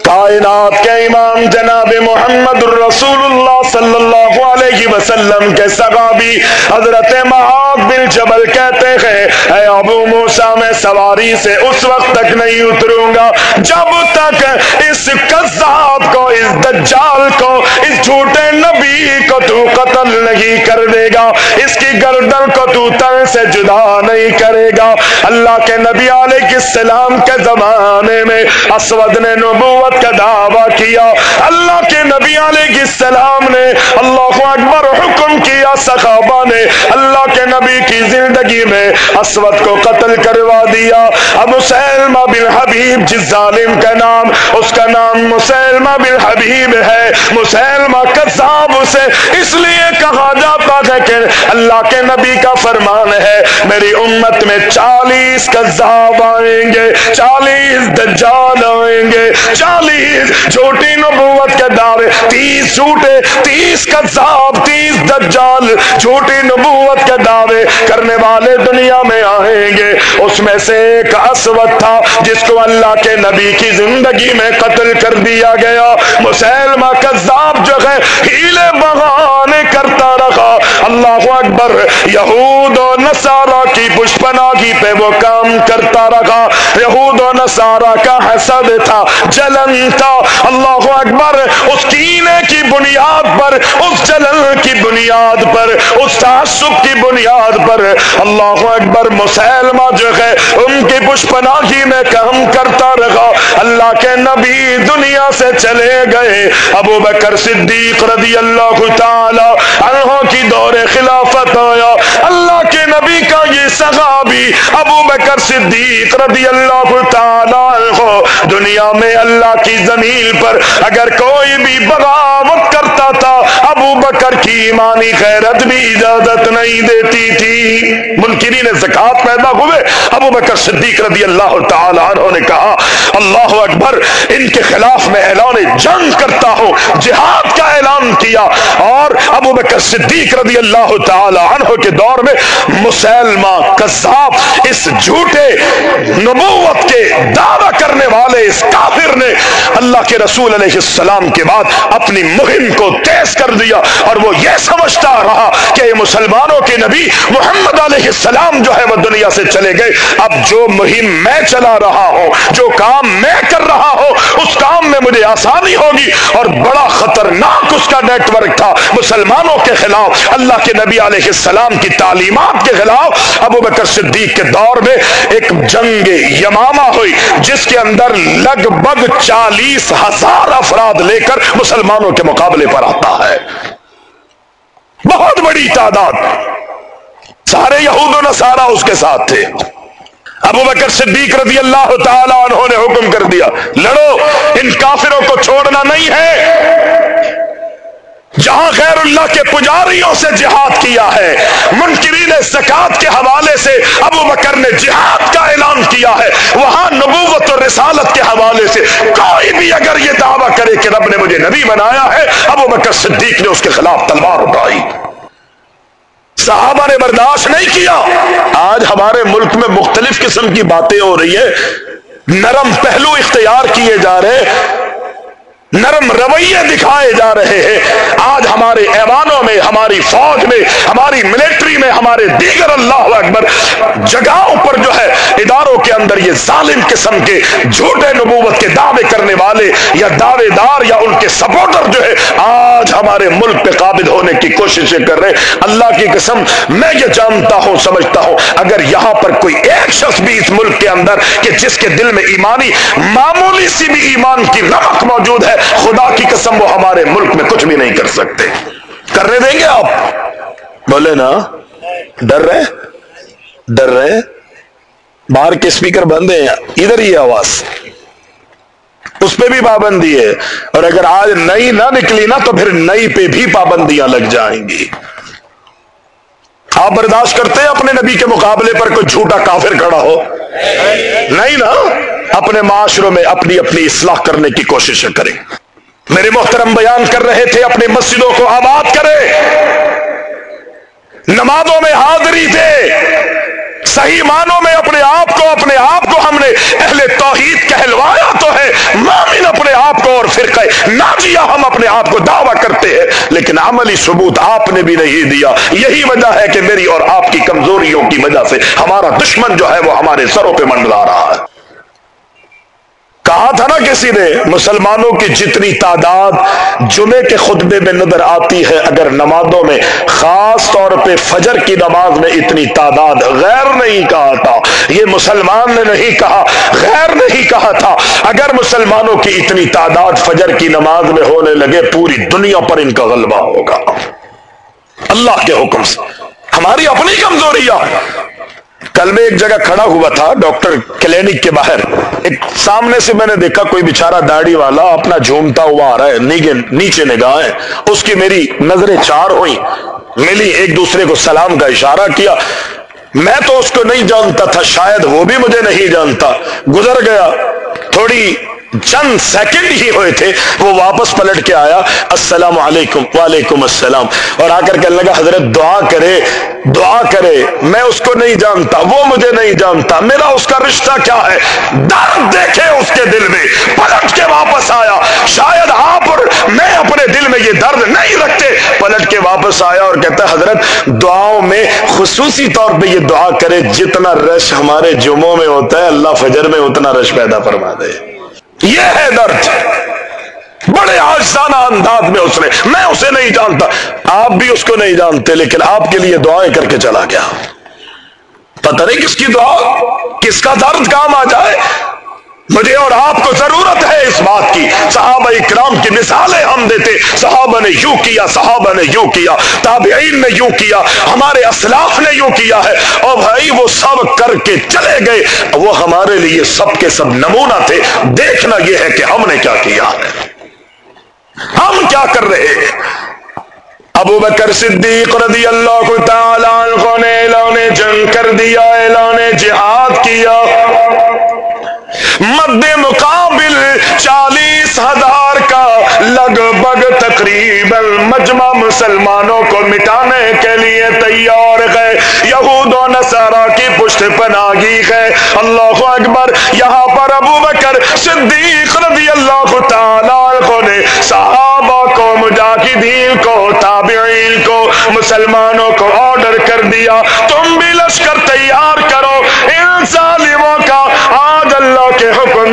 کائنات کے امام جناب محمد الرسول اللہ صلی اللہ علیہ وسلم کے صحابی حضرت محاق بن جبل کہتے ہیں، اے ابو موسیٰ، میں سواری سے اس وقت تک نہیں اتروں گا۔ جب تک اس قذاب کو، اس دجال کو، اس جھوٹے نبی کو تو قتل نہیں کر دے گا۔ اس کی گردن کو تو تن سے جدا نہیں کرے گا۔ اللہ کے نبی علیہ السلام کے زمانے میں اسود نے نبوت کا دعویٰ کیا۔ اللہ کے نبی علیہ السلام نے اللہ اکبر حکم کیا صحابہ نے۔ اللہ کے نبی کی زندگی میں اسود کو قتل کروا دیا۔ اب مسلمہ بن حبیب، جس ظالم کا نام، اس کا نام مسلمہ بن حبیب ہے۔ مسلمہ کذاب اسے اس لیے کہا جاتا ہے کہ اللہ کے نبی کا فرمان ہے، میری امت میں چالیس کذاب آئیں گے، چالیس دجال آئیں گے۔ چالیس چالیس چھوٹی نبوت کے دعوے تیس جھوٹے، تیس کذاب، تیس دجال چھوٹی نبوت کے دعوے کرنے والے دنیا میں آئیں گے۔ اس میں سے ایک اسود تھا، جس کو اللہ کے نبی کی زندگی میں قتل کر دیا گیا۔ مسلمہ کذاب جو ہے، ہیلے بغانے کرتا رہا۔ اللہ اکبر، یہود و نصارہ کی پشپناگی پہ وہ کام کرتا رہا۔ یہود و نصارہ کا حسد تھا، جلن تھا۔ اللہ اکبر، اس کینے کی بنیاد پر، اس جلن کی بنیاد پر، اس تعصب کی بنیاد پر۔ اللہ اکبر مسلمہ جو ہے، ان کی پشپناگی میں کام کرتا رہا۔ اللہ کے نبی دنیا سے چلے گئے۔ ابو بکر صدیق رضی اللہ تعالی عنہ کی دور خلافت آیا۔ اللہ کے نبی کا یہ صحابی ابو بکر صدیق رضی اللہ تعالی ہو دنیا میں اللہ کی زمین پر اگر کوئی بھی بغاوت کرتا تھا، ابو بکر کی ایمانی خیرت بھی اجازت نہیں دیتی تھی۔ منکرین زکات پیدا ہوئے۔ ابو بکر صدیق رضی اللہ تعالی عنہ نے کہا، اللہ اکبر، ان کے خلاف میں اعلان جنگ کرتا ہوں، جہاد کا اعلان کیا۔ اور ابو بکر صدیق رضی اللہ تعالی عنہ کے دور میں مسلمہ کذاب اس جھوٹے نبوت کے دعوی کرنے والے اس کافر نے اللہ کے رسول علیہ السلام کے بعد اپنی مہم کو تیز کر دیا اور وہ یہ سمجھتا رہا کہ مسلمانوں کے نبی محمد علیہ السلام جو ہے وہ دنیا سے چلے گئے۔ اب جو مہم میں چلا رہا ہوں، جو کام میں کر رہا ہوں، اس کام میں مجھے آسانی ہوگی اور بڑا خطرناک اس کا نیٹ ورک تھا۔ مسلمانوں کے خلاف، اللہ کے نبی علیہ السلام کی تعلیمات کے خلاف اب ابو بکر صدیق کے دور میں ایک جنگ یمامہ ہوئی، جس کے اندر لگ بھگ چالیس ہزار افراد لے کر مسلمانوں کے مقابلے پر آتا ہے۔ بہت بڑی تعداد۔ سارے یہود و نصارہ اس کے ساتھ تھے۔ ابو بکر صدیق رضی اللہ تعالی عنہ نے حکم کر دیا، لڑو، ان کافروں کو چھوڑنا نہیں ہے۔ جہاں خیر اللہ کے پجاریوں سے جہاد کیا ہے، منکرین زکات کے حوالے سے ابو بکر نے جہاد کا اعلان کیا ہے۔ وہاں نبوت اور رسالت کے حوالے سے کوئی بھی اگر یہ دعویٰ کرے کہ رب نے مجھے نبی بنایا ہے، ابو بکر صدیق نے اس کے خلاف تلوار اٹھائی۔ صحابہ نے برداشت نہیں کیا۔ آج ہمارے ملک میں مختلف قسم کی باتیں ہو رہی ہے نرم پہلو اختیار کیے جا رہے۔ نرم رویے دکھائے جا رہے ہیں۔ آج ہمارے ایوانوں میں، ہماری فوج میں، ہماری ملٹری میں، ہمارے دیگر اللہ اکبر جگہوں پر جو ہے، اداروں کے اندر یہ ظالم قسم کے جھوٹے نبوت کے دعوے کرنے والے یا دعوے دار یا ان کے سپورٹر جو ہے آج آج ہمارے ملک پہ قابل ہونے کی کوششیں کر رہے اللہ کی قسم، میں یہ جانتا ہوں، سمجھتا ہوں، اگر یہاں پر کوئی ایک شخص بھی اس ملک کے اندر کہ جس کے دل میں ایمانی، معمولی سی بھی ایمان کی نمک موجود ہے، خدا کی قسم وہ ہمارے ملک میں کچھ بھی نہیں کر سکتے۔ کرنے دیں گے آپ؟ بولے نا، ڈر رہے؟ ڈر رہے؟ باہر کے اسپیکر بند ہیں۔ ادھر ہی آواز۔ اس پہ بھی پابندی ہے۔ اور اگر آج نئی نہ نکلی نا تو پھر نئی پہ بھی پابندیاں لگ جائیں گی۔ آپ برداشت کرتے ہیں اپنے نبی کے مقابلے پر کوئی جھوٹا کافر کھڑا ہو؟ نہیں نا؟ اپنے معاشروں میں اپنی اپنی اصلاح کرنے کی کوشش کریں۔ میرے محترم بیان کر رہے تھے اپنی مسجدوں کو آباد کرے نمازوں میں حاضری دے صحیح معنوں میں اپنے آپ کو، اپنے آپ کو ہم نے اہل توحید کہلوایا تو ہے۔ مومن اپنے آپ کو اور فرقہ ناجیہ ہم اپنے آپ کو دعویٰ کرتے ہیں۔ لیکن عملی ثبوت آپ نے بھی نہیں دیا۔ یہی وجہ ہے کہ میری اور آپ کی کمزوریوں کی وجہ سے ہمارا دشمن جو ہے وہ ہمارے سروں پہ منڈلا رہا ہے۔ کہا تھا نا کسی نے، مسلمانوں کی جتنی تعداد جمعے کے خطبے میں نظر آتی ہے اگر نمازوں میں، خاص طور پہ فجر کی نماز میں اتنی تعداد غیر نہیں کہا تھا۔ یہ مسلمان نے نہیں کہا، غیر نہیں کہا تھا۔ اگر مسلمانوں کی اتنی تعداد فجر کی نماز میں ہونے لگے، پوری دنیا پر ان کا غلبہ ہوگا۔ اللہ کے حکم سے، ہماری اپنی کمزوریاں۔ کل میں ایک جگہ کھڑا ہوا تھا، ڈاکٹر کلینک کے باہر۔ ایک سامنے سے میں نے دیکھا کوئی بےچارا داڑھی والا اپنا جھومتا ہوا آ رہا ہے نیچے نگاہ اس کی میری نظریں چار ہوئی ملی ایک دوسرے کو سلام کا اشارہ کیا۔ میں تو اس کو نہیں جانتا تھا، شاید وہ بھی مجھے نہیں جانتا۔ گزر گیا۔ تھوڑی چند سیکنڈ ہی ہوئے تھے، وہ واپس پلٹ کے آیا، السلام علیکم، وعلیکم السلام۔ اور آ کر کہنے لگا، حضرت دعا کرے دعا کرے، میں اس کو نہیں جانتا، وہ مجھے نہیں جانتا، میرا اس کا رشتہ کیا ہے؟ درد دیکھے اس کے دل میں، پلٹ کے واپس آیا۔ شاید آپ اور میں اپنے دل میں یہ درد نہیں رکھتے۔ پلٹ کے واپس آیا اور کہتا حضرت، دعاؤں میں خصوصی طور پہ یہ دعا کرے، جتنا رش ہمارے جمعوں میں ہوتا ہے، اللہ فجر میں اتنا رش پیدا فرما دے۔ یہ ہے درد۔ بڑے آجزانہ انداز میں اس نے، میں اسے نہیں جانتا۔ آپ بھی اس کو نہیں جانتے، لیکن آپ کے لیے دعائیں کر کے چلا گیا۔ پتہ نہیں کس کی دعا، کس کا درد کام آ جائے۔ مجھے اور آپ کو ضرورت ہے اس بات کی۔ صحابہ اکرام کی مثالیں ہم دیتے۔ صحابہ نے یوں کیا، صحابہ نے یوں کیا۔ تابعین نے یوں کیا۔ ہمارے اسلاف نے یوں کیا ہے۔ اور بھائی وہ سب کر کے چلے گئے۔ وہ ہمارے لیے سب کے سب نمونہ تھے۔ دیکھنا یہ ہے کہ ہم نے کیا کیا ہے۔ ہم کیا کر رہے ہیں؟ ابو بکر صدیق رضی اللہ تعالیٰ عنہ نے اعلان جنگ کر دیا، اعلان جہاد کیا۔ مد مقابل چالیس ہزار کا لگ بھگ تقریباً مجمع مسلمانوں کو مٹانے کے لیے تیار ہے۔ یہود و نصارہ کی پشت پناگی ہے۔ اللہ اکبر، یہاں پر ابو بکر صدیق رضی اللہ تعالی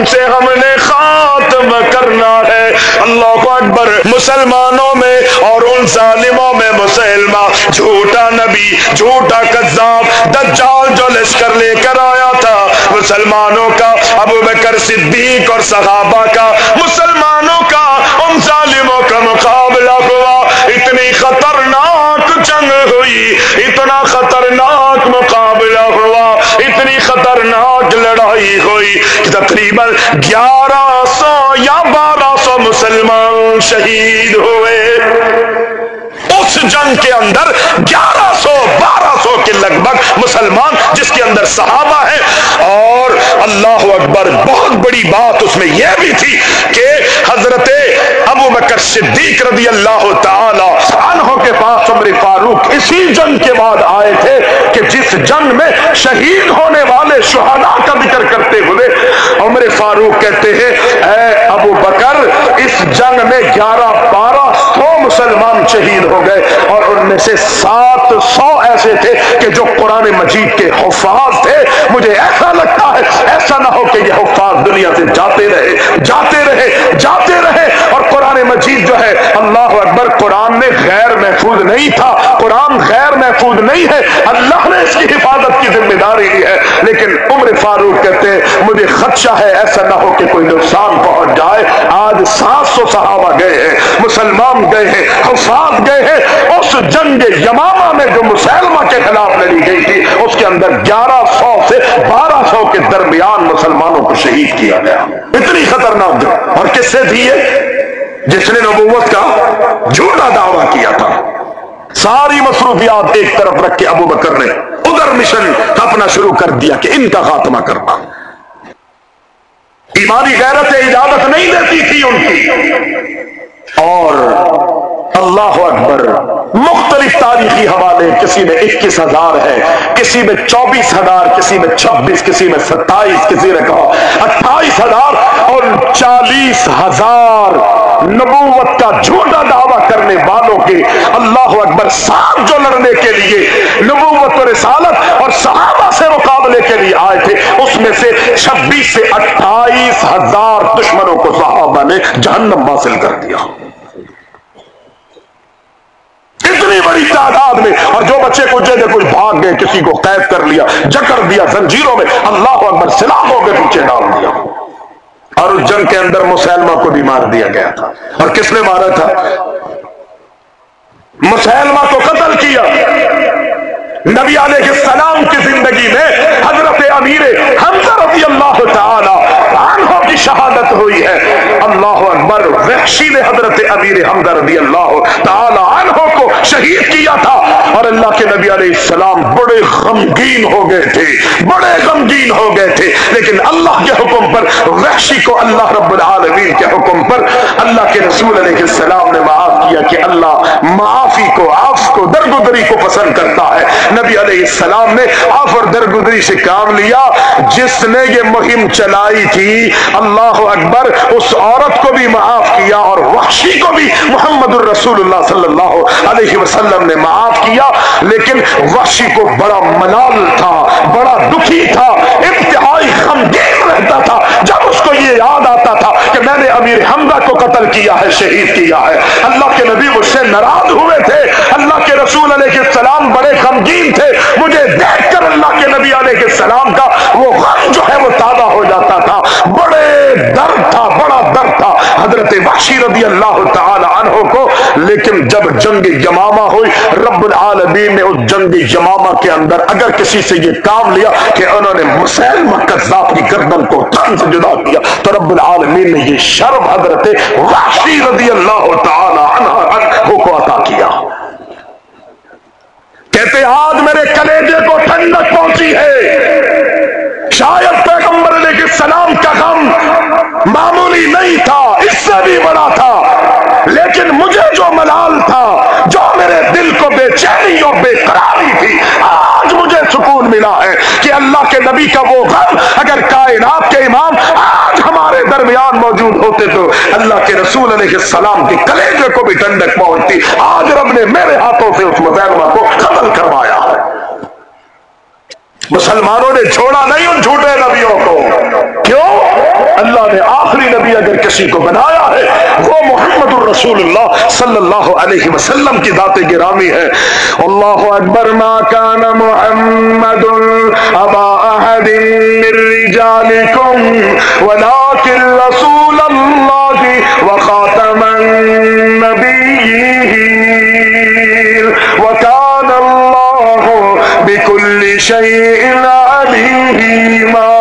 سے ہم نے خاتم کرنا ہے۔ اللہ اکبر، مسلمانوں میں اور ان ظالموں میں مسلمہ، جھوٹا نبی، جھوٹا قذاب دجال جو لشکر لے کر آیا تھا، مسلمانوں کا، ابو بکر صدیق اور صحابہ کا، مسلمانوں کا، ان ظالموں کا مقابلہ ہوا۔ اتنی خطرناک جنگ ہوئی، اتنا خطرناک اتنی خطرناک لڑائی ہوئی تقریباً گیارہ سو یا بارہ سو مسلمان شہید ہوئے۔ اس جنگ کے اندر گیارہ سو، بارہ سو کے لگ بھگ مسلمان جس کے اندر صحابہ ہے اور اللہ اکبر، بہت بڑی بات اس میں یہ بھی تھی کہ حضرت ابو بکر صدیق رضی اللہ تعالی عنہ کے پاس عمر فاروق اسی جنگ کے بعد آئے تھے کہ جس جنگ میں شہید ہونے والے شہداء کا ذکر کرتے ہوئے عمر فاروق کہتے ہیں، اے ابو بکر، اس جنگ میں گیارہ بارہ سو مسلمان شہید ہو گئے اور ان میں سے سات سو ایسے تھے کہ جو قرآن مجید کے حفاظ تھے۔ مجھے ایسا لگتا ہے، ایسا نہ ہو کہ یہ حفاظ دنیا سے جاتے رہے جاتے رہے، جاتے رہے اور قرآن مجید جو ہے اللہ اکبر، قرآن میں غیر محفوظ نہیں تھا۔ قرآن غیر محفوظ نہیں ہے۔ اللہ نے اس کی حفاظت کی ذمہ داری لی ہے۔ لیکن عمر فاروق کہتے ہیں، مجھے خدشہ ہے، ایسا نہ ہو کہ کوئی نقصان پہنچ جائے۔ آج سات سو صحابہ گئے ہیں، مسلمان گئے ہیں، حفاظ گئے ہیں۔ اس جنگ یمامہ میں جو مسلمہ کے خلاف لڑی گئی تھی، اس کے اندر گیارہ سو سے بارہ سو کے درمیان مسلمانوں کو شہید کیا گیا۔ اتنی خطرناک جنگ۔ اور کس سے تھی یہ؟ جس نے نبوت کا جھوٹا دعویٰ کیا تھا۔ ساری مصروفیات ایک طرف رکھ کے ابو بکر نے ادھر مشن اپنا شروع کر دیا کہ ان کا خاتمہ کرنا۔ ایمانی غیرت اجازت نہیں دیتی تھی ان کی۔ اور اللہ اکبر، مختلف تاریخی حوالے، کسی میں اکیس ہزار ہے، کسی میں چوبیس ہزار، کسی میں چھبیس، کسی میں ستائیس، کسی نے کہا اٹھائیس ہزار اور چالیس ہزار۔ نبوت کا جھوٹا دعویٰ کرنے والوں کے اللہ اکبر ساتھ جو لڑنے کے لیے نبوت و رسالت اور صحابہ سے مقابلے کے لیے آئے تھے، اس میں سے چھبیس سے اٹھائیس ہزار دشمنوں کو صحابہ نے جہنم حاصل کر دیا۔ اتنی بڑی تعداد میں اور جو بچے کچھ تھے کچھ بھاگ گئے، کسی کو قید کر لیا، جکڑ دیا، زنجیروں میں اللہ اکبر سلاموں کے پیچھے ڈال دیا۔ اور اس جنگ کے اندر مسلمہ کو بھی مار دیا گیا تھا۔ اور کس نے مارا تھا؟ مسلمہ کو قتل کیا۔ نبی علیہ السلام کی زندگی میں حضرت امیر حمزہ رضی اللہ تعالی عنہ کی شہادت ہوئی ہے۔ اللہ اکبر، وحشی نے حضرت امیر حمزہ رضی اللہ تعالی شہید کیا تھا اور اللہ کے نبی علیہ السلام بڑے غمگین ہو گئے تھے، بڑے غمگین ہو گئے تھے۔ لیکن اللہ کے حکم پر، وحشی کو اللہ رب العالمین کے حکم پر اللہ کے رسول علیہ السلام نے معاف کیا کہ اللہ معافی کو آف کو درگدری کو پسند کرتا ہے۔ نبی علیہ السلام نے آف اور درگدری سے کام لیا۔ جس نے یہ مہم چلائی تھی، اللہ اکبر اس عورت کو بھی معاف کیا اور وحشی کو بھی محمد الرسول اللہ صلی اللہ علیہ علیہ وسلم نے معاف کیا، لیکن وحشی کو بڑا ملال تھا، بڑا دکھی تھا انتہائی غمگین رہتا تھا۔ جب اس کو یہ یاد آتا تھا کہ میں نے امیر حمزہ کو قتل کیا ہے، شہید کیا ہے، اللہ کے نبی مجھ سے ناراض ہوئے تھے۔ اللہ کے رسول علیہ السلام بڑے غمگین تھے۔ مجھے دیکھ کر اللہ کے نبی علیہ السلام کا وہ غم جو ہے وہ تازہ ہو جاتا تھا۔ بڑے ڈر تھا بڑا ڈر تھا حضرت وحشی رضی اللہ تعالی عنہ کو۔ لیکن جب جنگ یمامہ ہوئی، رب العالمین نے اس جنگ یمامہ کے اندر اگر کسی سے یہ کام لیا کہ انہوں نے مسلم قذاب کی گردن کو تن سے جدا کیا، تو رب العالمین نے یہ شرم حضرت وحشی رضی اللہ تعالی عنہ کو عطا کیا۔ کہتے آج میرے کلیجے کو ٹھنڈک پہنچی ہے۔ شاید پیغمبر علیہ السلام کا معمولی نہیں تھا، اس سے بھی بڑا تھا۔ لیکن مجھے جو ملال تھا، جو میرے دل کو بے چینی اور بے قراری تھی، آج مجھے سکون ملا ہے کہ اللہ کے نبی کا وہ غم اگر کائنات کے امام آج ہمارے درمیان موجود ہوتے تو اللہ کے رسول علیہ السلام کے کلیجے کو بھی ٹھنڈک پہنچتی۔ آج رب نے میرے ہاتھوں سے اس مظاہرہ کو قتل کروایا۔ ہے مسلمانوں نے چھوڑا نہیں ان جھوٹے نبیوں کو۔ کیوں؟ اللہ نے آخری نبی اگر کسی کو بنایا ہے، وہ محمد الرسول اللہ صلی اللہ علیہ وسلم کی ذات گرامی ہے۔ اللہ اکبر، ما کان محمد ابا احد من رجالکم ولكن رسول اللہ وخاتم النبیین۔ وكان الله بكل شيء عليما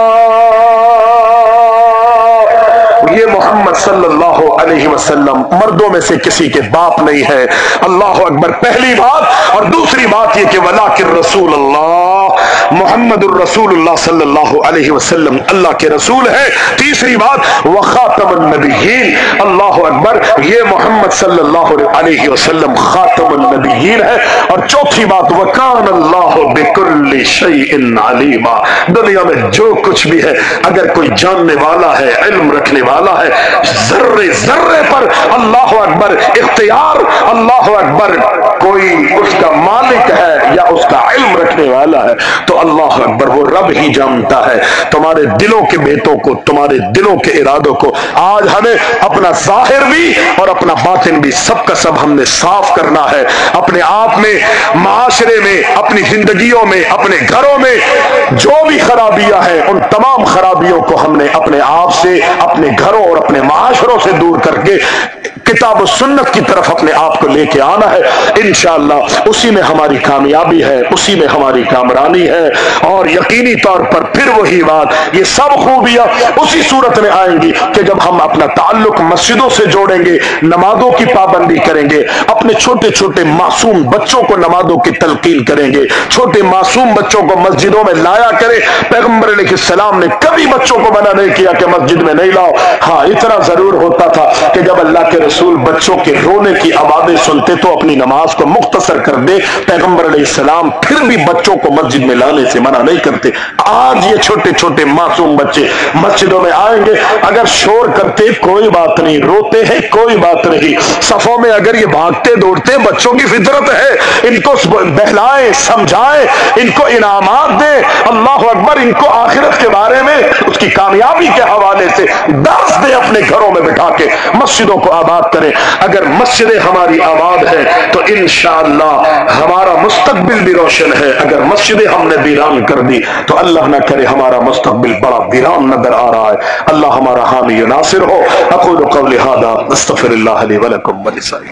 محمد صلی اللہ علیہ وسلم مردوں میں سے کسی کے باپ نہیں ہے۔ اللہ اکبر، پہلی بات اور دوسری بات یہ کہ ولا رسول اللہ محمد الرسول اللہ صلی اللہ علیہ وسلم، اللہ کے رسول ہے تیسری بات وہ خاتم النبیین۔ اللہ اکبر، یہ محمد صلی اللہ علیہ وسلم خاتم النبیین ہے اور چوتھی بات، وکان اللہ بکل شیء علیما۔ دنیا میں جو کچھ بھی ہے، اگر کوئی جاننے والا ہے، علم رکھنے والا ہے، ذرے ذرے پر اللہ اکبر اختیار، اللہ اکبر کوئی اس کا مالک ہے یا اس کا علم رکھنے والا ہے۔ تو اللہ اکبر، وہ رب ہی جانتا ہے۔ تمہارے دلوں کے بیتوں کو، تمہارے دلوں کے ارادوں کو۔ آج ہمیں اپنا ظاہر بھی اور اپنا باطن بھی سب کا سب ہم نے صاف کرنا ہے۔ اپنے آپ میں، معاشرے میں، اپنی زندگیوں میں، اپنے گھروں میں جو بھی خرابیاں ہیں، ان تمام خرابیوں کو ہم نے اپنے آپ سے، اپنے گھروں اور اپنے معاشروں سے دور کر کے کتاب و سنت کی طرف اپنے آپ کو لے کے آنا ہے۔ انشاءاللہ اسی میں ہماری کامیابی ہے، اسی میں ہماری کامرانی ہے۔ اور یقینی طور پر پھر وہی بات، یہ سب خوبیاں اسی صورت میں آئیں گی کہ جب ہم اپنا تعلق مسجدوں سے جوڑیں گے، نمازوں کی پابندی کریں گے، اپنے چھوٹے چھوٹے معصوم بچوں کو نمازوں کی تلقین کریں گے۔ چھوٹے معصوم بچوں کو مسجدوں میں لایا کرے پیغمبر علیہ السلام نے کبھی بچوں کو منع نہیں کیا کہ مسجد میں نہیں لاؤ۔ ہاں اتنا ضرور ہوتا تھا کہ جب اللہ کے رسول بچوں کے رونے کی آوازیں سنتے تو اپنی نماز کو مختصر کر دے، پیغمبر علیہ السلام پھر بھی بچوں کو مسجد میں لانے سے منع نہیں کرتے۔ آج یہ چھوٹے چھوٹے معصوم بچے مسجدوں میں آئیں گے، اگر شور کرتے کوئی بات نہیں، روتے ہیں کوئی بات نہیں۔ صفوں میں اگر یہ بھاگتے دوڑتے بچوں کی فطرت ہے، ان کو بہلائیں، سمجھائیں، ان کو انعامات دیں۔ اللہ اکبر، ان کو آخرت کے بارے میں اس کی کامیابی کے حوالے سے درس دیں اپنے گھروں میں بٹھا کے۔ مسجدوں کو آباد کریں اگر مسجدیں ہماری آباد ہیں تو انشاءاللہ ہمارا مستقبل بھی روشن ہے۔ اگر مسجدیں ہم نے ویران کر دی تو اللہ نہ کرے ہمارا مستقبل بڑا ویران نظر آ رہا ہے۔ اللہ ہمارا حامی ناصر ہو۔ اقول قول هذا، استغفر الله لي ولكم ولسائر